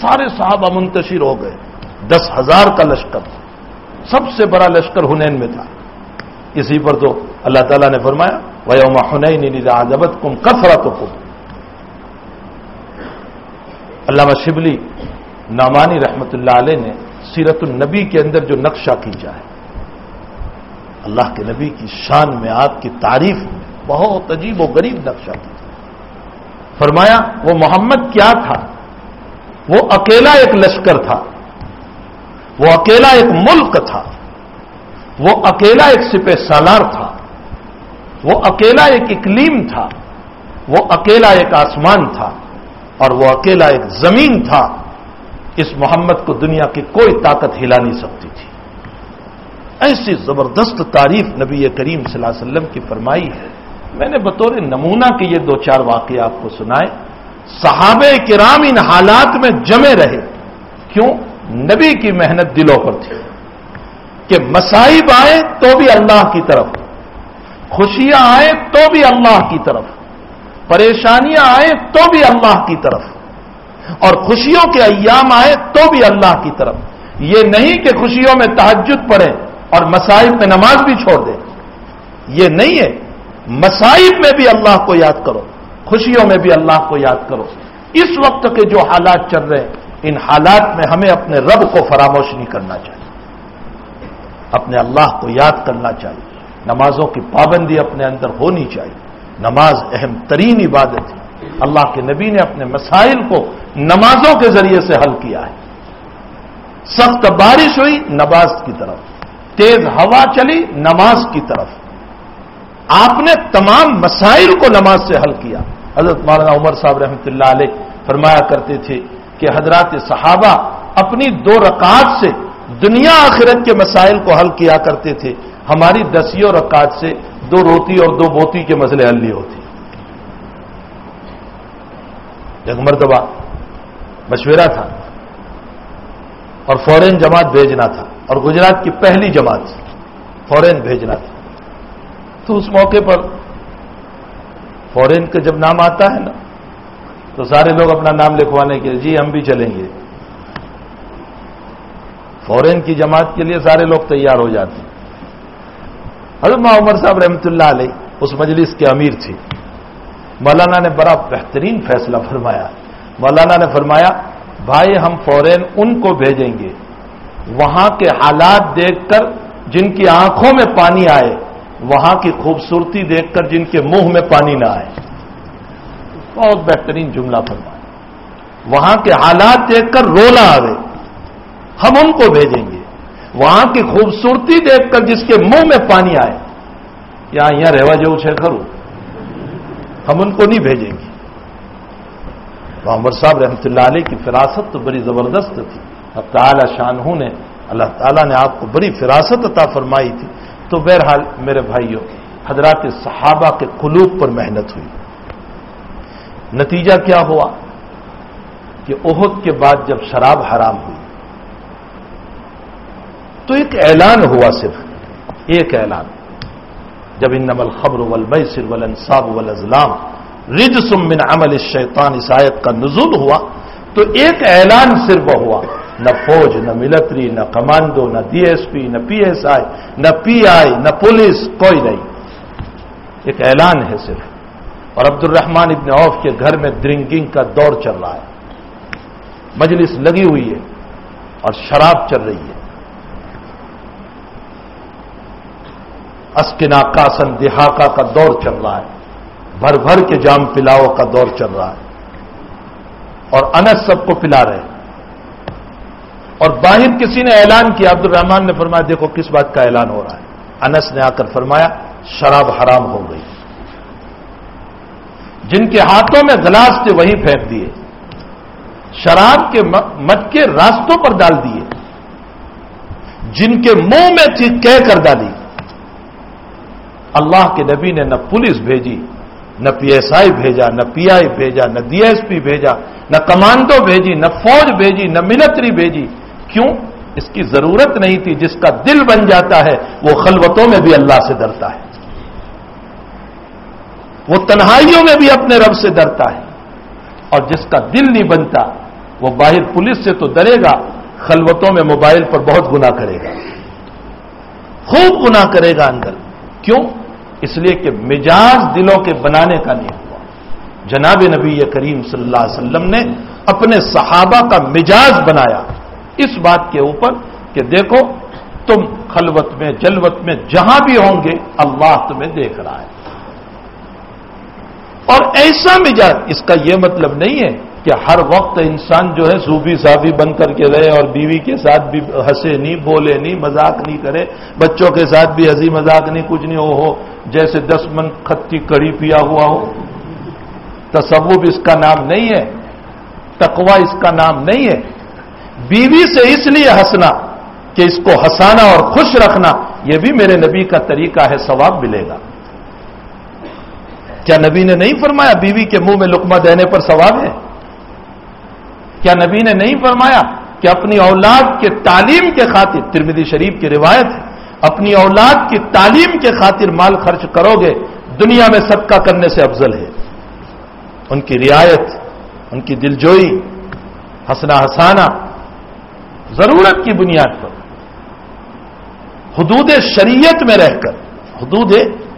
سارے صحابہ منتشر ہو گئے۔ دس ہزار کا لشکر سب سے بڑا لشکر ہنین میں تھا۔ اسی پر تو اللہ تعالیٰ نے فرمایا ویوما ہنین آزبت کم کثرت کم علامہ شبلی نامانی رحمت اللہ علیہ نے سیرت النبی کے اندر جو نقشہ کھینچا ہے، اللہ کے نبی کی شان میں، آپ کی تعریف میں بہت عجیب و غریب نقشہ تھا فرمایا، وہ محمد کیا تھا؟ وہ اکیلا ایک لشکر تھا۔ وہ اکیلا ایک ملک تھا، وہ اکیلا ایک سپہ سالار تھا، وہ اکیلا ایک اکلیم تھا، وہ اکیلا ایک آسمان تھا، اور وہ اکیلا ایک زمین تھا، اس محمد کو دنیا کی کوئی طاقت ہلا نہیں سکتی تھی۔ ایسی زبردست تعریف نبی کریم صلی اللہ علیہ وسلم کی فرمائی ہے۔ میں نے بطور نمونہ کے یہ دو چار واقعے آپ کو سنائے۔ صحابہ کرام ان حالات میں جمے رہے۔ کیوں؟ نبی کی محنت دلوں پر تھی کہ مسائب آئے تو بھی اللہ کی طرف، خوشیاں آئے تو بھی اللہ کی طرف، پریشانیاں آئے تو بھی اللہ کی طرف، اور خوشیوں کے ایام آئے تو بھی اللہ کی طرف۔ یہ نہیں کہ خوشیوں میں تحجد پڑے اور مسائب میں نماز بھی چھوڑ دے۔ یہ نہیں ہے۔ مسائب میں بھی اللہ کو یاد کرو، خوشیوں میں بھی اللہ کو یاد کرو۔ اس وقت کے جو حالات چل رہے ہیں ان حالات میں ہمیں اپنے رب کو فراموش نہیں کرنا چاہیے۔ اپنے اللہ کو یاد کرنا چاہیے۔ نمازوں کی پابندی اپنے اندر ہونی چاہیے۔ نماز اہم ترین عبادت ہے۔ اللہ کے نبی نے اپنے مسائل کو نمازوں کے ذریعے سے حل کیا ہے۔ سخت بارش ہوئی، نماز کی طرف۔ تیز ہوا چلی، نماز کی طرف۔ آپ نے تمام مسائل کو نماز سے حل کیا۔ حضرت مولانا عمر صاحب رحمۃ اللہ علیہ فرمایا کرتے تھے کہ حضرات صحابہ اپنی دو رکعت سے دنیا آخرت کے مسائل کو حل کیا کرتے تھے۔ ہماری دسیوں رکعت سے دو روتی اور دو بوتی کے مسئلے حل نہیں ہوتے۔ ایک مرتبہ مشورہ تھا اور فورین جماعت بھیجنا تھا اور گجرات کی پہلی جماعت فورین بھیجنا تھا۔ تو اس موقع پر فورین کا جب نام آتا ہے نا تو سارے لوگ اپنا نام لکھوانے کے جی ہم بھی چلیں گے۔ فورین کی جماعت کے لیے سارے لوگ تیار ہو جاتے ہیں۔ حضرت عمر صاحب رحمۃ اللہ علیہ اس مجلس کے امیر تھے۔ مولانا نے بڑا بہترین فیصلہ فرمایا۔ مولانا نے فرمایا، بھائی، ہم فورین ان کو بھیجیں گے۔ وہاں کے حالات دیکھ کر جن کی آنکھوں میں پانی آئے، وہاں کی خوبصورتی دیکھ کر جن کے منہ میں پانی نہ آئے۔ بہت بہترین جملہ فرمایا۔ وہاں کے حالات دیکھ کر رونا آئے ہم ان کو بھیجیں گے۔ وہاں کی خوبصورتی دیکھ کر جس کے منہ میں پانی آئے۔ یا یہاں رہوا جو چھے کرو۔ ہم ان کو نہیں بھیجیں گے۔ محمد صاحب رحمۃ اللہ علیہ کی فراست تو بڑی زبردست تھی۔ اب تعالی شاہ نے اللہ تعالیٰ نے آپ کو بڑی فراست عطا فرمائی تھی۔ تو بہرحال میرے بھائیوں، حضرات صحابہ کے قلوب پر محنت ہوئی۔ نتیجہ کیا ہوا کہ عہد کے بعد جب شراب حرام ہوئی تو ایک اعلان ہوا صرف، ایک اعلان۔ جب ان نمل خبر ولبئی سر ول انصاب ولزلام رج سمن عمل شیطان عیسائیت کا نزول ہوا، تو ایک اعلان صرف ہوا۔ نہ فوج، نہ ملٹری نہ کمانڈو، نہ ڈی ایس پی، نہ پی ایس آئی، نہ پی آئی، نہ پولیس، کوئی نہیں۔ ایک اعلان ہے صرف۔ اور عبد الرحمان ابن عوف کے گھر میں ڈرنکنگ کا دور چل رہا ہے۔ مجلس لگی ہوئی ہے اور شراب چل رہی ہے۔ اسکنا کاسن دہاکا کا دور چل رہا ہے۔ بھر بھر کے جام پلاؤ کا دور چل رہا ہے۔ اور انس سب کو پلا رہے اور باہر کسی نے اعلان کیا عبد الرحمان نے فرمایا، دیکھو کس بات کا اعلان ہو رہا ہے۔ انس نے آ کر فرمایا، شراب حرام ہو گئی۔ جن کے ہاتھوں میں گلاس تھے وہی پھینک دیے، شراب کے مٹکے راستوں پر ڈال دیے، جن کے منہ میں تھی کہہ کر ڈالی۔ اللہ کے نبی نے نہ پولیس بھیجی، نہ پی ایس آئی بھیجا، نہ پی آئی بھیجا، نہ ڈی ایس پی بھیجا، نہ کمانڈو بھیجی، نہ فوج بھیجی، نہ ملٹری بھیجی۔ کیوں؟ اس کی ضرورت نہیں تھی، جس کا دل بن جاتا ہے، وہ خلوتوں میں بھی اللہ سے ڈرتا ہے۔ وہ تنہائیوں میں بھی اپنے رب سے ڈرتا ہے۔ اور جس کا دل نہیں بنتا، وہ باہر پولیس سے تو ڈرے گا، خلوتوں میں موبائل پر بہت گنا کرے گا۔ خوب گنا کرے گا اندر۔ کیوں؟ اس لیے کہ مزاج دلوں کے بنانے کا نہیں ہوا۔ جناب نبی کریم صلی اللہ علیہ وسلم نے اپنے صحابہ کا مزاج بنایا۔ اس بات کے اوپر کہ دیکھو، تم خلوت میں، جلوت میں جہاں بھی ہوں گے، اللہ تمہیں دیکھ رہا ہے۔ اور ایسا مزاج، اس کا یہ مطلب نہیں ہے کہ ہر وقت انسان جو ہے صوفی صافی بن کر کے رہے اور بیوی کے ساتھ بھی ہنسے نہیں، بولے نہیں، مذاق نہیں کرے، بچوں کے ساتھ بھی ہنسی، مذاق نہیں، کچھ نہیں ہو جیسے دس من کھتی کڑی پیا ہوا ہو۔ تصوف اس کا نام نہیں ہے تقوا اس کا نام نہیں ہے۔ بیوی سے اس لیے ہنسنا کہ اس کو ہنسانا اور خوش رکھنا، یہ بھی میرے نبی کا طریقہ ہے، ثواب ملے گا۔ کیا نبی نے نہیں فرمایا بیوی کے منہ میں لکما دینے پر ثواب ہے؟ کیا نبی نے نہیں فرمایا کہ اپنی اولاد کے تعلیم کے خاطر ترمیدی شریف کی روایت ہے، اپنی اولاد کی تعلیم کے خاطر مال خرچ کرو گے، دنیا میں صدقہ کرنے سے افضل ہے۔ ان کی رعایت، ان کی دلجوئی ہنسنا ہسانا ضرورت کی بنیاد پر۔ حدود شریعت میں رہ کر، حدود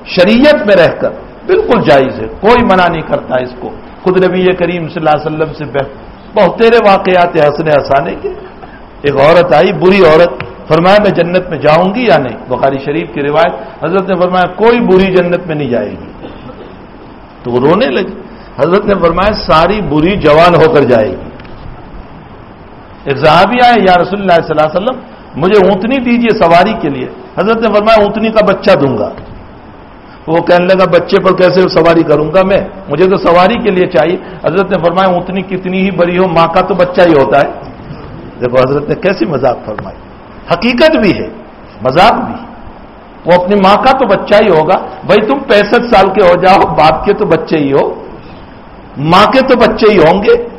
شریعت میں رہ کر بالکل جائز ہے، کوئی منع نہیں کرتا اس کو۔ خود نبی کریم صلی اللہ علیہ وسلم سے بہت تیرے واقعات ہنسنے ہسانے کے ایک عورت آئی، بری عورت، فرمایا میں جنت میں جاؤں گی یا نہیں؟ بخاری شریف کی روایت، حضرت نے فرمایا کوئی بری جنت میں نہیں جائے گی۔ تو وہ رونے لگی۔ حضرت نے فرمایا ساری بری جوان ہو کر جائے گی۔ ایک صحابی آئے، یا رسول اللہ صلی اللہ علیہ وسلم، مجھے اونتنی دیجیے سواری کے لیے۔ حضرت نے فرمایا اونتنی کا بچہ دوں گا۔ وہ کہنے لگا، بچے پر کیسے سواری کروں گا میں؟ مجھے تو سواری کے لیے چاہیے۔ حضرت نے فرمایا اونتنی کتنی ہی بڑی ہو، ماں کا تو بچہ ہی ہوتا ہے۔ دیکھو، حضرت نے کیسی مذاق فرمائی۔ حقیقت بھی ہے، مذاق بھی وہ اپنی ماں کا تو بچہ ہی ہوگا۔ بھائی، تم پینسٹھ سال کے ہو جاؤ، باپ کے تو بچے ہی ہو۔ ماں کے تو بچے ہی ہوں گے۔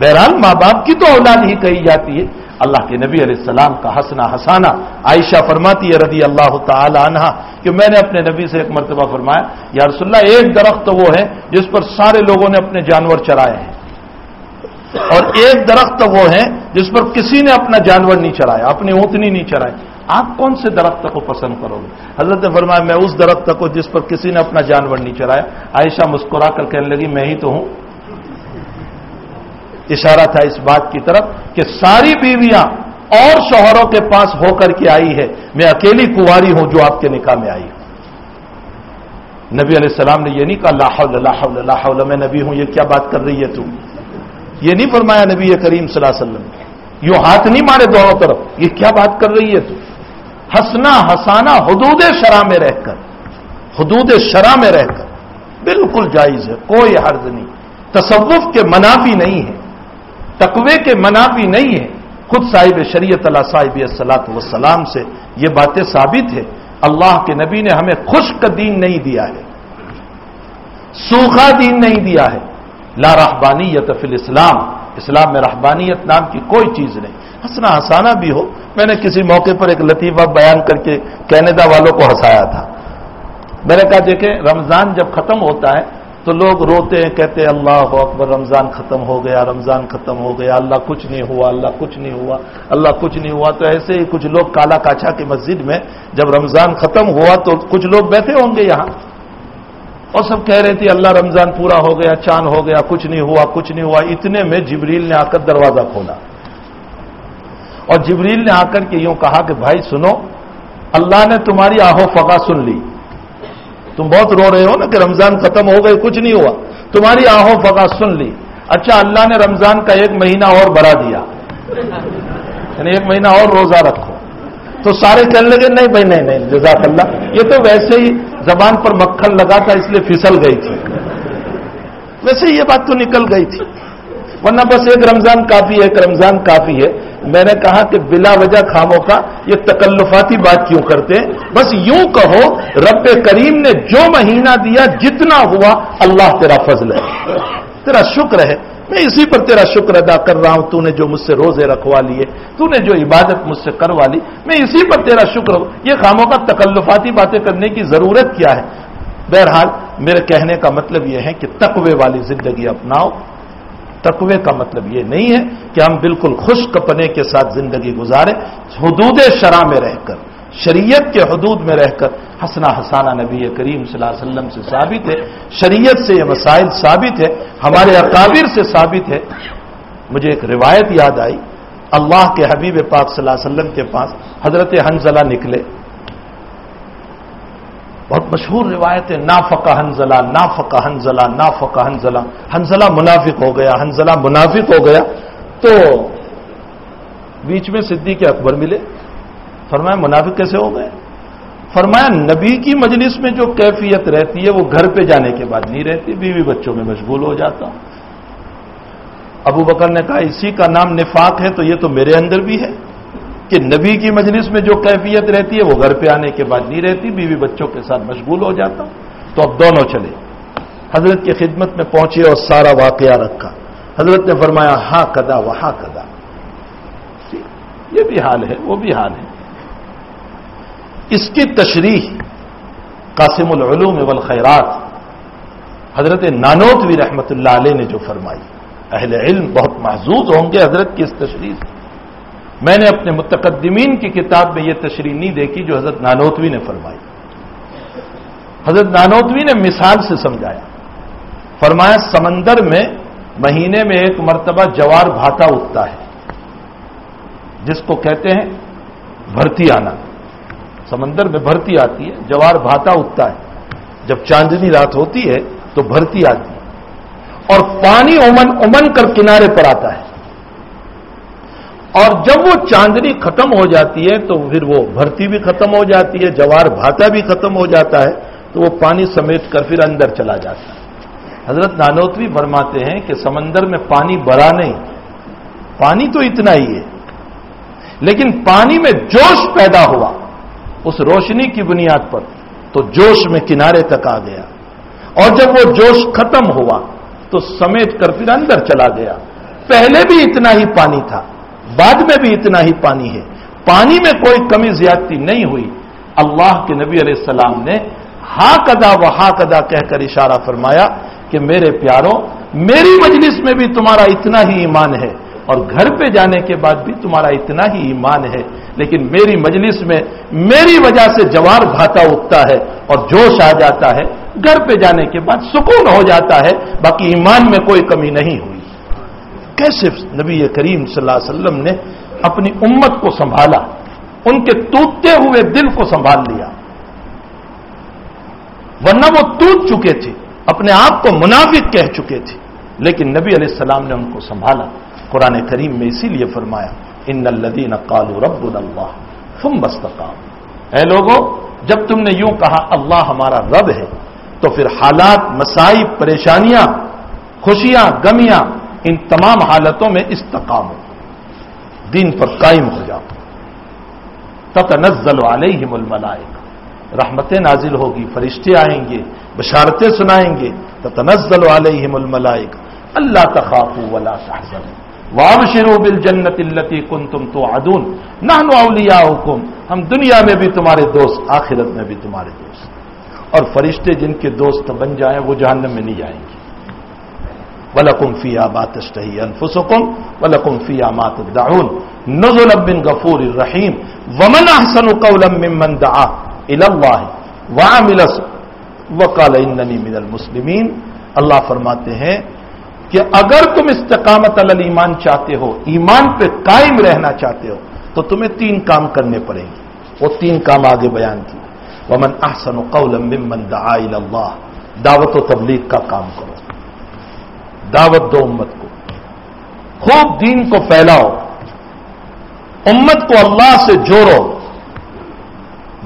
بہرحال ماں باپ کی تو اولاد ہی کہی جاتی ہے۔ اللہ کے نبی علیہ السلام کا ہنسنا ہسانا عائشہ فرماتی ہے رضی اللہ تعالی عنہ کہ میں نے اپنے نبی سے ایک مرتبہ فرمایا، یا رسول اللہ، ایک درخت تو وہ ہے جس پر سارے لوگوں نے اپنے جانور چرائے ہیں۔ اور ایک درخت وہ ہے جس پر کسی نے اپنا جانور نہیں چرایا، اپنی اونتنی نہیں چرائی۔ آپ کون سے درخت کو پسند کرو گے؟ حضرت نے فرمایا، میں اس درخت کو جس پر کسی نے اپنا جانور نہیں چرایا۔ عائشہ مسکرا کر کہنے لگی، میں ہی تو ہوں۔ اشارہ تھا اس بات کی طرف کہ ساری بیویاں اور شوہروں کے پاس ہو کر کے آئی ہے۔ میں اکیلی کنواری ہوں جو آپ کے نکاح میں آئی ہوں نبی علیہ السلام نے یہ نہیں کہا اللہ اللہ میں نبی ہوں، یہ کیا بات کر رہی ہے تم یہ نہیں فرمایا نبی کریم صلی اللہ علیہ وسلم یوں ہاتھ نہیں مارے دونوں طرف، یہ کیا بات کر رہی ہے تو؟ ہنسنا ہسانا حدود شرح میں رہ کر، حدود شرح میں رہ کر، بالکل جائز ہے، کوئی حرض نہیں۔ تصوف کے منافی نہیں ہے۔ تقوی کے منافی نہیں ہے۔ خود صاحب شریعت اللہ صاحب صلاحت وسلام سے یہ باتیں ثابت ہے۔ اللہ کے نبی نے ہمیں خشک دین نہیں دیا ہے۔ سوکھا دین نہیں دیا ہے۔ لا رحبانیت فی الاسلام۔ اسلام میں رحبانیت نام کی کوئی چیز نہیں۔ ہنسنا ہنسانا بھی ہو۔ میں نے کسی موقع پر ایک لطیفہ بیان کر کے کینیڈا والوں کو ہنسایا تھا۔ میں نے کہا دیکھیں، رمضان جب ختم ہوتا ہے تو لوگ روتے ہیں، کہتے ہیں، اللہ اکبر، رمضان ختم ہو گیا، رمضان ختم ہو گیا، اللہ کچھ نہیں ہوا، اللہ کچھ نہیں ہوا، اللہ کچھ نہیں ہوا۔ تو ایسے ہی کچھ لوگ کالا کاچا کی مسجد میں جب رمضان ختم ہوا تو کچھ لوگ بیٹھے ہوں گے یہاں۔ اور سب کہہ رہے تھے، اللہ رمضان پورا ہو گیا، چاند ہو گیا، کچھ نہیں ہوا، کچھ نہیں ہوا۔ اتنے میں جبریل نے آ کر دروازہ کھولا۔ اور جبریل نے آ کر کے یوں کہا کہ، بھائی سنو، اللہ نے تمہاری آہو فقا سن لی۔ تم بہت رو رہے ہو نا کہ رمضان ختم ہو گئے، کچھ نہیں ہوا۔ تمہاری آہو فقا سن لی۔ اچھا اللہ نے رمضان کا ایک مہینہ اور بڑھا دیا۔ یعنی ایک مہینہ اور روزہ رکھو۔ تو سارے کہنے لگے، نہیں بھائی، نہیں نہیں، جزاک اللہ۔ یہ تو ویسے ہی زبان پر مکھن لگا تھا، اس لیے پھسل گئی تھی۔ ویسے یہ بات تو نکل گئی تھی۔ ورنہ بس ایک رمضان کافی ہے، ایک رمضان کافی ہے۔ میں نے کہا کہ بلا وجہ خاموں کا یہ تکلفاتی بات کیوں کرتے ہیں؟ بس یوں کہو، رب کریم نے جو مہینہ دیا، جتنا ہوا اللہ تیرا فضل ہے۔ تیرا شکر ہے۔ میں اسی پر تیرا شکر ادا کر رہا ہوں، تو نے جو مجھ سے روزے رکھوا لیے، تو نے جو عبادت مجھ سے کروا لی۔ میں اسی پر تیرا شکر یہ خاموں کا تکلفاتی باتیں کرنے کی ضرورت کیا ہے؟ بہرحال، میرے کہنے کا مطلب یہ ہے کہ تقوی والی زندگی اپناؤ۔ تقوی کا مطلب یہ نہیں ہے کہ ہم بالکل خشک پنے کے ساتھ زندگی گزاریں، حدود شرح میں رہ کر، شریعت کے حدود میں رہ کر ہنسنا ہسانا نبی کریم صلی اللہ علیہ وسلم سے ثابت ہے، شریعت سے یہ مسائل ثابت ہے، ہمارے اکابر سے ثابت ہے۔ مجھے ایک روایت یاد آئی، اللہ کے حبیب پاک صلی اللہ علیہ وسلم کے پاس حضرت حنزلہ نکلے۔ بہت مشہور روایت ہے نا فقہ حنزلہ نا فقہ حنزلہ نا حنزلہ حنزلہ منافق ہو گیا حنزلہ منافق ہو گیا۔ تو بیچ میں صدیق اکبر ملے۔ فرمایا، منافق کیسے ہو گئے؟ فرمایا، نبی کی مجلس میں جو کیفیت رہتی ہے، وہ گھر پہ جانے کے بعد نہیں رہتی، بیوی بچوں میں مشغول ہو جاتا۔ ہوں ابو بکر نے کہا، اسی کا نام نفاق ہے، تو یہ تو میرے اندر بھی ہے۔ کہ نبی کی مجلس میں جو کیفیت رہتی ہے وہ گھر پہ آنے کے بعد نہیں رہتی، بیوی بچوں کے ساتھ مشغول ہو جاتا ہوں تو اب دونوں چلے۔ حضرت کی خدمت میں پہنچے اور سارا واقعہ رکھا۔ حضرت نے فرمایا ہاں کدا وہاں کدا۔ یہ بھی حال ہے، وہ بھی حال ہے۔ اس کی تشریح قاسم العلوم والخیرات، حضرت نانوتوی رحمت اللہ علیہ نے جو فرمائی۔ اہل علم بہت محظوظ ہوں گے حضرت کی اس تشریح سے۔ میں نے اپنے متقدمین کی کتاب میں یہ تشریح نہیں دیکھی جو حضرت نانوتوی نے فرمائی۔ حضرت نانوتوی نے مثال سے سمجھایا۔ فرمایا، سمندر میں مہینے میں ایک مرتبہ جوار بھاتا اٹھتا ہے، جس کو کہتے ہیں بھرتی آنا۔ سمندر میں بھرتی آتی ہے، جوار بھاتا اٹھتا ہے۔ جب چاندنی رات ہوتی ہے تو بھرتی آتی ہے۔ اور پانی امن امن کر کنارے پر آتا ہے۔ اور جب وہ چاندنی ختم ہو جاتی ہے تو پھر وہ بھرتی بھی ختم ہو جاتی ہے، جوار بھاتا بھی ختم ہو جاتا ہے، تو وہ پانی سمیٹ کر پھر اندر چلا جاتا ہے۔ حضرت نانوتوی فرماتے ہیں کہ سمندر میں پانی بڑا نہیں، پانی تو اتنا ہی ہے، لیکن پانی میں جوش پیدا ہوا، اس روشنی کی بنیاد پر تو جوش میں کنارے تک آ گیا۔ اور جب وہ جوش ختم ہوا تو سمیٹ کر پھر اندر چلا گیا۔ پہلے بھی اتنا ہی پانی تھا۔ بعد میں بھی اتنا ہی پانی ہے۔ پانی میں کوئی کمی زیادتی نہیں ہوئی۔ اللہ کے نبی علیہ السلام نے ہا کدا و ہا کدا کہہ کر اشارہ فرمایا کہ میرے پیاروں، میری مجلس میں بھی تمہارا اتنا ہی ایمان ہے اور گھر پہ جانے کے بعد بھی تمہارا اتنا ہی ایمان ہے۔ لیکن میری مجلس میں میری وجہ سے جوار بھاتا اگتا ہے اور جوش آ جاتا ہے۔ گھر پہ جانے کے بعد سکون ہو جاتا ہے۔ باقی ایمان میں کوئی کمی نہیں ہوئی۔ کیسے نبی کریم صلی اللہ علیہ وسلم نے اپنی امت کو سنبھالا؟ ان کے ٹوٹتے ہوئے دل کو سنبھال لیا۔ ورنہ وہ ٹوٹ چکے تھے، اپنے آپ کو منافق کہہ چکے تھے۔ لیکن نبی علیہ السلام نے ان کو سنبھالا۔ قرآن کریم میں اسی لیے فرمایا، ان الدین کالو رب اللہ فم بستقام اے لوگوں جب تم نے یوں کہا، اللہ ہمارا رب ہے، تو پھر حالات مسائب پریشانیاں، خوشیاں گمیاں ان تمام حالتوں میں استقام ہو۔ دین پر قائم ہو جاؤ۔ تتنزل علیہم الملائکہ۔ رحمتیں نازل ہوگی، فرشتے آئیں گے، بشارتیں سنائیں گے۔ تتنزل علیہم الملائکہ۔ اللہ تخافوا ولا تحزنوا وابشروا بالجنت التي كنتم توعدون۔ نحن اولیاؤکم۔ ہم دنیا میں بھی تمہارے دوست، آخرت میں بھی تمہارے دوست۔ اور فرشتے جن کے دوست بن جائیں، وہ جہنم میں نہیں جائیں گے۔ ولکم فی آبات انفسکم ولکم فی آمات الدعون نزل بن غفور الرحیم. ومن احسن قولا ممن دعا الى اللہ وعمل وقال اننی من المسلمین. اللہ فرماتے ہیں کہ اگر تم استقامت علی ایمان چاہتے ہو، ایمان پہ قائم رہنا چاہتے ہو، تو تمہیں تین کام کرنے پڑیں گے۔ وہ تین کام آگے بیان کی ومن احسن قولا ممن دعا الى اللہ دعوت و تبلیغ کا کام کرو۔ دعوت دو امت کو۔ خوب دین کو پھیلاؤ، امت کو اللہ سے جوڑو۔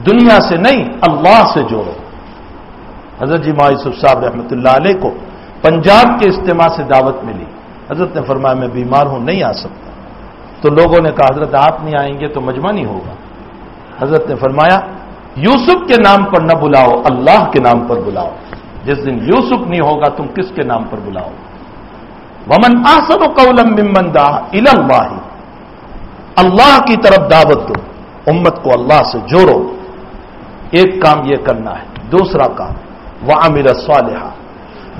دنیا سے نہیں، اللہ سے جوڑو۔ حضرت جی یوسف صاحب رحمۃ اللہ علیہ کو پنجاب کے اجتماع سے دعوت ملی۔ حضرت نے فرمایا، میں بیمار ہوں، نہیں آ سکتا۔ تو لوگوں نے کہا، حضرت آپ نہیں آئیں گے تو مجمع نہیں ہوگا۔ حضرت نے فرمایا، یوسف کے نام پر نہ بلاؤ، اللہ کے نام پر بلاؤ۔ جس دن یوسف نہیں ہوگا، تم کس کے نام پر بلاؤ؟ ومن آسن قولم ممن دا اللہ اللہ کی طرف دعوت دو، امت کو اللہ سے جوڑو۔ ایک کام یہ کرنا ہے، دوسرا کام وہ امیر صالحہ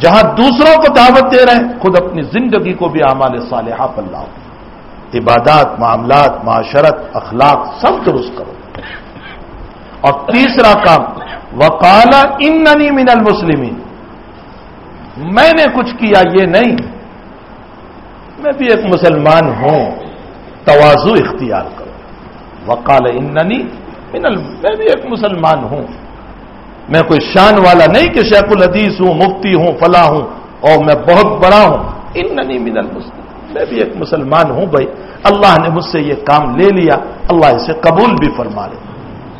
جہاں دوسروں کو دعوت دے رہے ہیں، خود اپنی زندگی کو بھی اعمال صالحہ پر لاؤ۔ عبادات، معاملات، معاشرت، اخلاق، سب درست کرو۔ اور تیسرا کام وکالا ان من المسلمین میں نے کچھ کیا، یہ نہیں۔ میں بھی ایک مسلمان ہوں توازو اختیار کرو۔ وکال اننی میں بھی ایک مسلمان ہوں۔ میں کوئی شان والا نہیں کہ شیخ الحدیث ہوں، مفتی ہوں، فلاں ہوں، اور میں بہت بڑا ہوں۔ اننی من المسلم میں بھی ایک مسلمان ہوں بھائی۔ اللہ نے مجھ سے یہ کام لے لیا، اللہ اسے قبول بھی فرما لے۔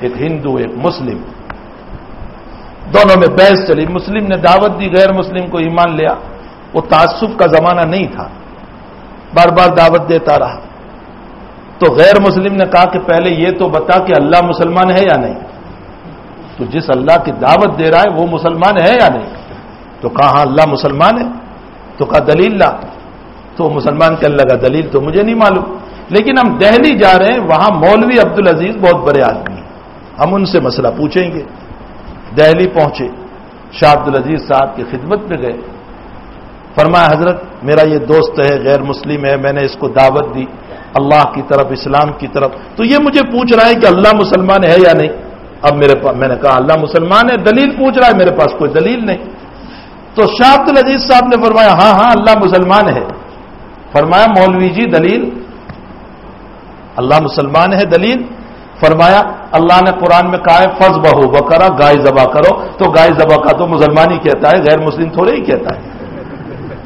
ایک ہندو، ایک مسلم۔ دونوں میں بحث چلی، مسلم نے دعوت دی، غیر مسلم کو ایمان لیا۔ وہ تعصب کا زمانہ نہیں تھا۔ بار بار دعوت دیتا رہا۔ تو غیر مسلم نے کہا کہ پہلے یہ تو بتا کہ اللہ مسلمان ہے یا نہیں۔ تو جس اللہ کی دعوت دے رہا ہے وہ مسلمان ہے یا نہیں؟ تو کہا ہاں اللہ مسلمان ہے۔ تو کہا دلیل لا۔ تو مسلمان کہنے لگا، دلیل تو مجھے نہیں معلوم۔ لیکن ہم دہلی جا رہے ہیں، وہاں مولوی عبد العزیز بہت بڑے آدمی ہیں۔ ہم ان سے مسئلہ پوچھیں گے۔ دہلی پہنچے۔ شاہ عبد العزیز صاحب کی خدمت میں گئے۔ فرمایا، حضرت، میرا یہ دوست ہے، غیر مسلم ہے، میں نے اس کو دعوت دی، اللہ کی طرف، اسلام کی طرف۔ تو یہ مجھے پوچھ رہا ہے کہ اللہ مسلمان ہے یا نہیں؟ اب میرے پاس میں نے کہا، اللہ مسلمان ہے، دلیل پوچھ رہا ہے، میرے پاس کوئی دلیل نہیں۔ تو شاہ عبد العزیز صاحب نے فرمایا ہاں ہاں اللہ مسلمان ہے۔ فرمایا، مولوی جی دلیل۔ اللہ مسلمان ہے، دلیل۔ فرمایا، اللہ نے قرآن میں کہا ہے فرض بہو بکرا گائے ذبح کرو۔ تو گائے ذبح کا تو مسلمان ہی کہتا ہے، غیر مسلم تھوڑے ہی کہتا ہے۔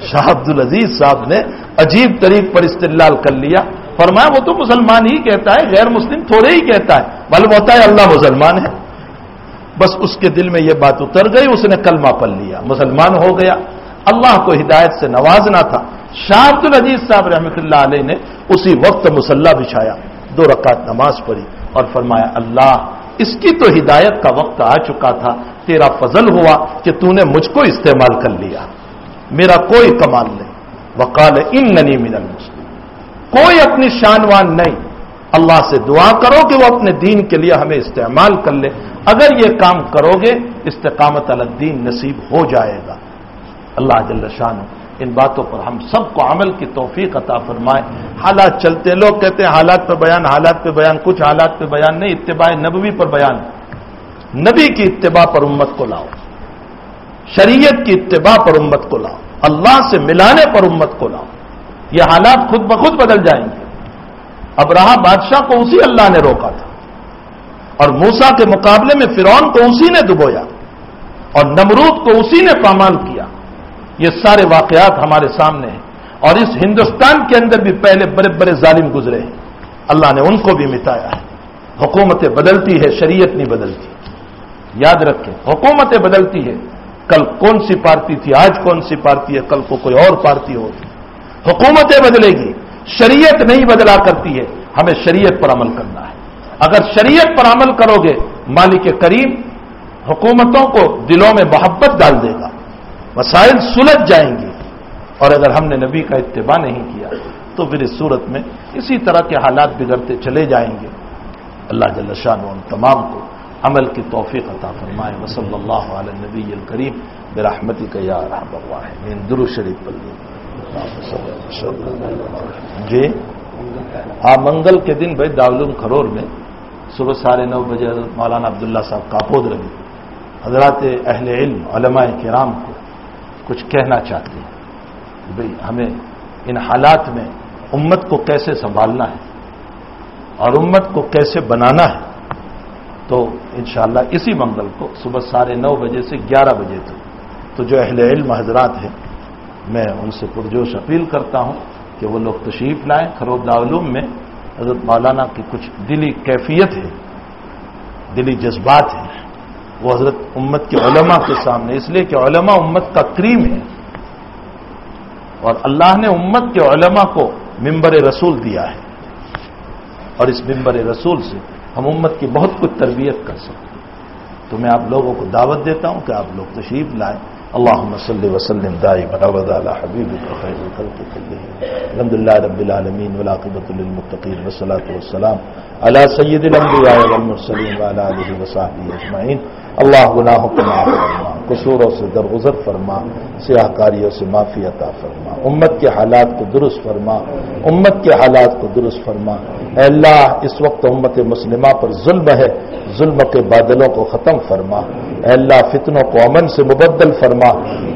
شاہ عبد العزیز صاحب نے عجیب طریق پر استدلال کر لیا۔ فرمایا، وہ تو مسلمان ہی کہتا ہے، غیر مسلم تھوڑے ہی کہتا ہے۔ معلوم ہوتا ہے، اللہ مسلمان ہے۔ بس اس کے دل میں یہ بات اتر گئی، اس نے کلمہ پل لیا۔ مسلمان ہو گیا۔ اللہ کو ہدایت سے نوازنا تھا۔ شاہ عبد العزیز صاحب رحمۃ اللہ علیہ نے اسی وقت مسلح بچھایا۔ دو رکعت نماز پڑھی اور فرمایا، اللہ، اس کی تو ہدایت کا وقت آ چکا تھا۔ تیرا فضل ہوا کہ تو نے مجھ کو استعمال کر لیا۔ میرا کوئی کمال نہیں۔ وقال ان ننی من المسلم کوئی اپنی شانوان نہیں۔ اللہ سے دعا کرو کہ وہ اپنے دین کے لیے ہمیں استعمال کر لے۔ اگر یہ کام کرو گے، استقامت الدین نصیب ہو جائے گا۔ اللہ جل شان ان باتوں پر ہم سب کو عمل کی توفیق عطا فرمائے۔ حالات چلتے، لوگ کہتے ہیں حالات پہ بیان، حالات پہ بیان، کچھ حالات پہ بیان نہیں، اتباع نبوی پر بیان۔ نبی کی اتباع پر امت کو لاؤ۔ شریعت کی اتباع پر امت کو لاؤ، اللہ سے ملانے پر امت کو لاؤ۔ یہ حالات خود بخود بدل جائیں گے۔ اب رہا بادشاہ کو اسی اللہ نے روکا تھا۔ اور موسا کے مقابلے میں فرعون کو اسی نے دبویا۔ اور نمرود کو اسی نے پامال کیا۔ یہ سارے واقعات ہمارے سامنے ہیں۔ اور اس ہندوستان کے اندر بھی پہلے بڑے بڑے ظالم گزرے ہیں۔ اللہ نے ان کو بھی مٹایا ہے۔ حکومتیں بدلتی ہے، شریعت نہیں بدلتی۔ یاد رکھیں، حکومتیں بدلتی ہے۔ کل کون سی پارٹی تھی؟ آج کون سی پارٹی ہے؟ کل کو کوئی اور پارٹی ہوگی۔ حکومتیں بدلے گی۔ شریعت نہیں بدلا کرتی ہے۔ ہمیں شریعت پر عمل کرنا ہے۔ اگر شریعت پر عمل کرو گے، مالک کریم حکومتوں کو دلوں میں محبت ڈال دے گا۔ مسائل سلجھ جائیں گے۔ اور اگر ہم نے نبی کا اتباع نہیں کیا، تو پھر اس صورت میں اسی طرح کے حالات بگڑتے چلے جائیں گے۔ اللہ جل شاہ ان تمام کو عمل کی توفیق عطا فرمائے۔ وصلی اللہ علیہ نبی الکریم۔ برحمتی کا یا رحم اللہ ہے درو شریف پر جی؟ ہاں منگل کے دن بھائی دارالعلوم کھرور میں صبح ساڑھے نو بجے مولانا عبداللہ صاحب کاپود رہی حضرات اہل علم، علماء کرام کو کچھ کہنا چاہتے ہیں۔ بھائی ہمیں ان حالات میں امت کو کیسے سنبھالنا ہے اور امت کو کیسے بنانا ہے۔ تو انشاءاللہ اسی منگل کو صبح ساڑھے نو بجے سے گیارہ بجے تک۔ تو جو اہل علم حضرات ہیں، میں ان سے پرجوش اپیل کرتا ہوں کہ وہ لوگ تشریف لائیں۔ خرود علوم میں حضرت مولانا کی کچھ دلی کیفیت ہے، دلی جذبات ہیں۔ وہ حضرت امت کے علماء کے سامنے، اس لیے کہ علماء امت کا کریم ہے۔ اور اللہ نے امت کے علماء کو ممبر رسول دیا ہے۔ اور اس ممبر رسول سے ہم امت کی بہت کچھ تربیت کر سکتے تو میں آپ لوگوں کو دعوت دیتا ہوں کہ آپ لوگ تشریف لائیں۔ اللہ صلی وسلم دائی برابد حبیب الحمد للہ رب العالمین ولاقبۃ المطقین وسلاۃ والسلام علی سید الانبیاء والمرسلین وعلى آلہ وصحبہ اجمعین۔ اللہ گناہوں کو معاف فرما، قصوروں سے درگزر فرما سیاہ کاریوں سے معافی عطا فرما۔ امت کے حالات کو درست فرما، امت کے حالات کو درست فرما۔ اے اللہ، اس وقت امت مسلمہ پر ظلم ہے، ظلم کے بادلوں کو ختم فرما۔ اے اللہ، فتنوں کو امن سے مبدل فرما،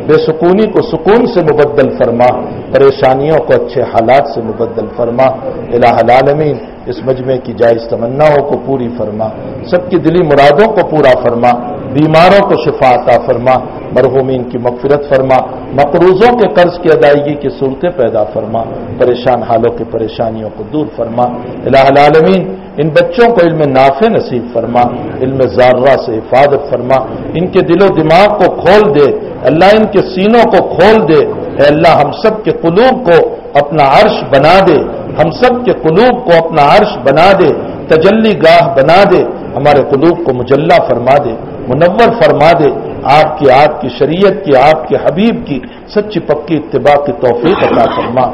بے سکونی کو سکون سے مبدل فرما، پریشانیوں کو اچھے حالات سے مبدل فرما۔ الہ العالمین، اس مجمع کی جائز تمناؤں کو پوری فرما، سب کی دلی مرادوں کو پورا فرما۔ بیماروں کو شفا عطا فرما، مرحومین کی مغفرت فرما، مقروضوں کے قرض کی ادائیگی کی صورتیں پیدا فرما، پریشان حالوں کی پریشانیوں کو دور فرما۔ الہ العالمین، ان بچوں کو علم نافع نصیب فرما، علم زارہ سے حفاظت فرما۔ ان کے دل و دماغ کو کھول دے، اللہ ان کے سینوں کو کھول دے۔ اے اللہ، ہم سب کے قلوب کو اپنا عرش بنا دے۔ ہم سب کے قلوب کو اپنا عرش بنا دے۔ تجلی گاہ بنا دے۔ ہمارے قلوب کو مجلہ فرما دے۔ منور فرما دے، آپ کی آپ کی شریعت کی، آپ کے حبیب کی سچی پکی اتباع کی توفیق عطا فرما۔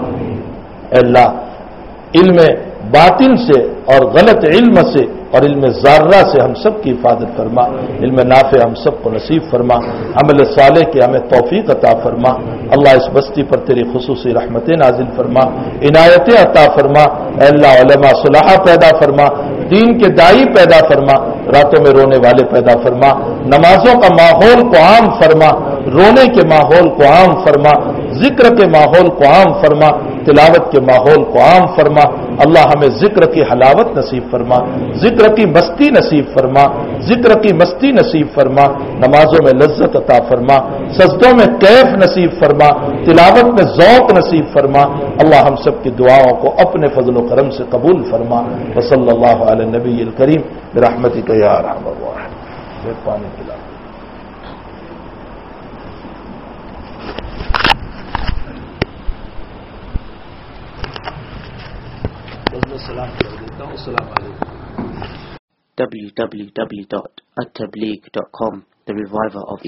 اے اللہ، علم باطن سے اور غلط علم سے اور علم زارہ سے ہم سب کی حفاظت فرما۔ علم نافع ہم سب کو نصیب فرما۔ عمل صالح کے ہمیں توفیق عطا فرما۔ اللہ اس بستی پر تیری خصوصی رحمت نازل فرما۔ عنایت عطا فرما۔ اے اللہ علماء صلاح پیدا فرما۔ دین کے دائی پیدا فرما۔ راتوں میں رونے والے پیدا فرما۔ نمازوں کا ماحول کو عام فرما۔ رونے کے ماحول کو عام فرما۔ ذکر کے ماحول کو عام فرما۔ تلاوت کے ماحول کو عام فرما۔ اللہ ہمیں ذکر کی حلاوت نصیب فرما، ذکر کی مستی نصیب فرما، ذکر کی مستی نصیب فرما، نمازوں میں لذت عطا فرما، سجدوں میں کیف نصیب فرما، تلاوت میں ذوق نصیب فرما۔ اللہ ہم سب کی دعاؤں کو اپنے فضل و کرم سے قبول فرما۔ وصلی اللہ علیہ نبی الکریم رحمتی کا یار پانی پلا السلام کر دیتا ہوں السلام علیکم www.attableek.com The Reviver of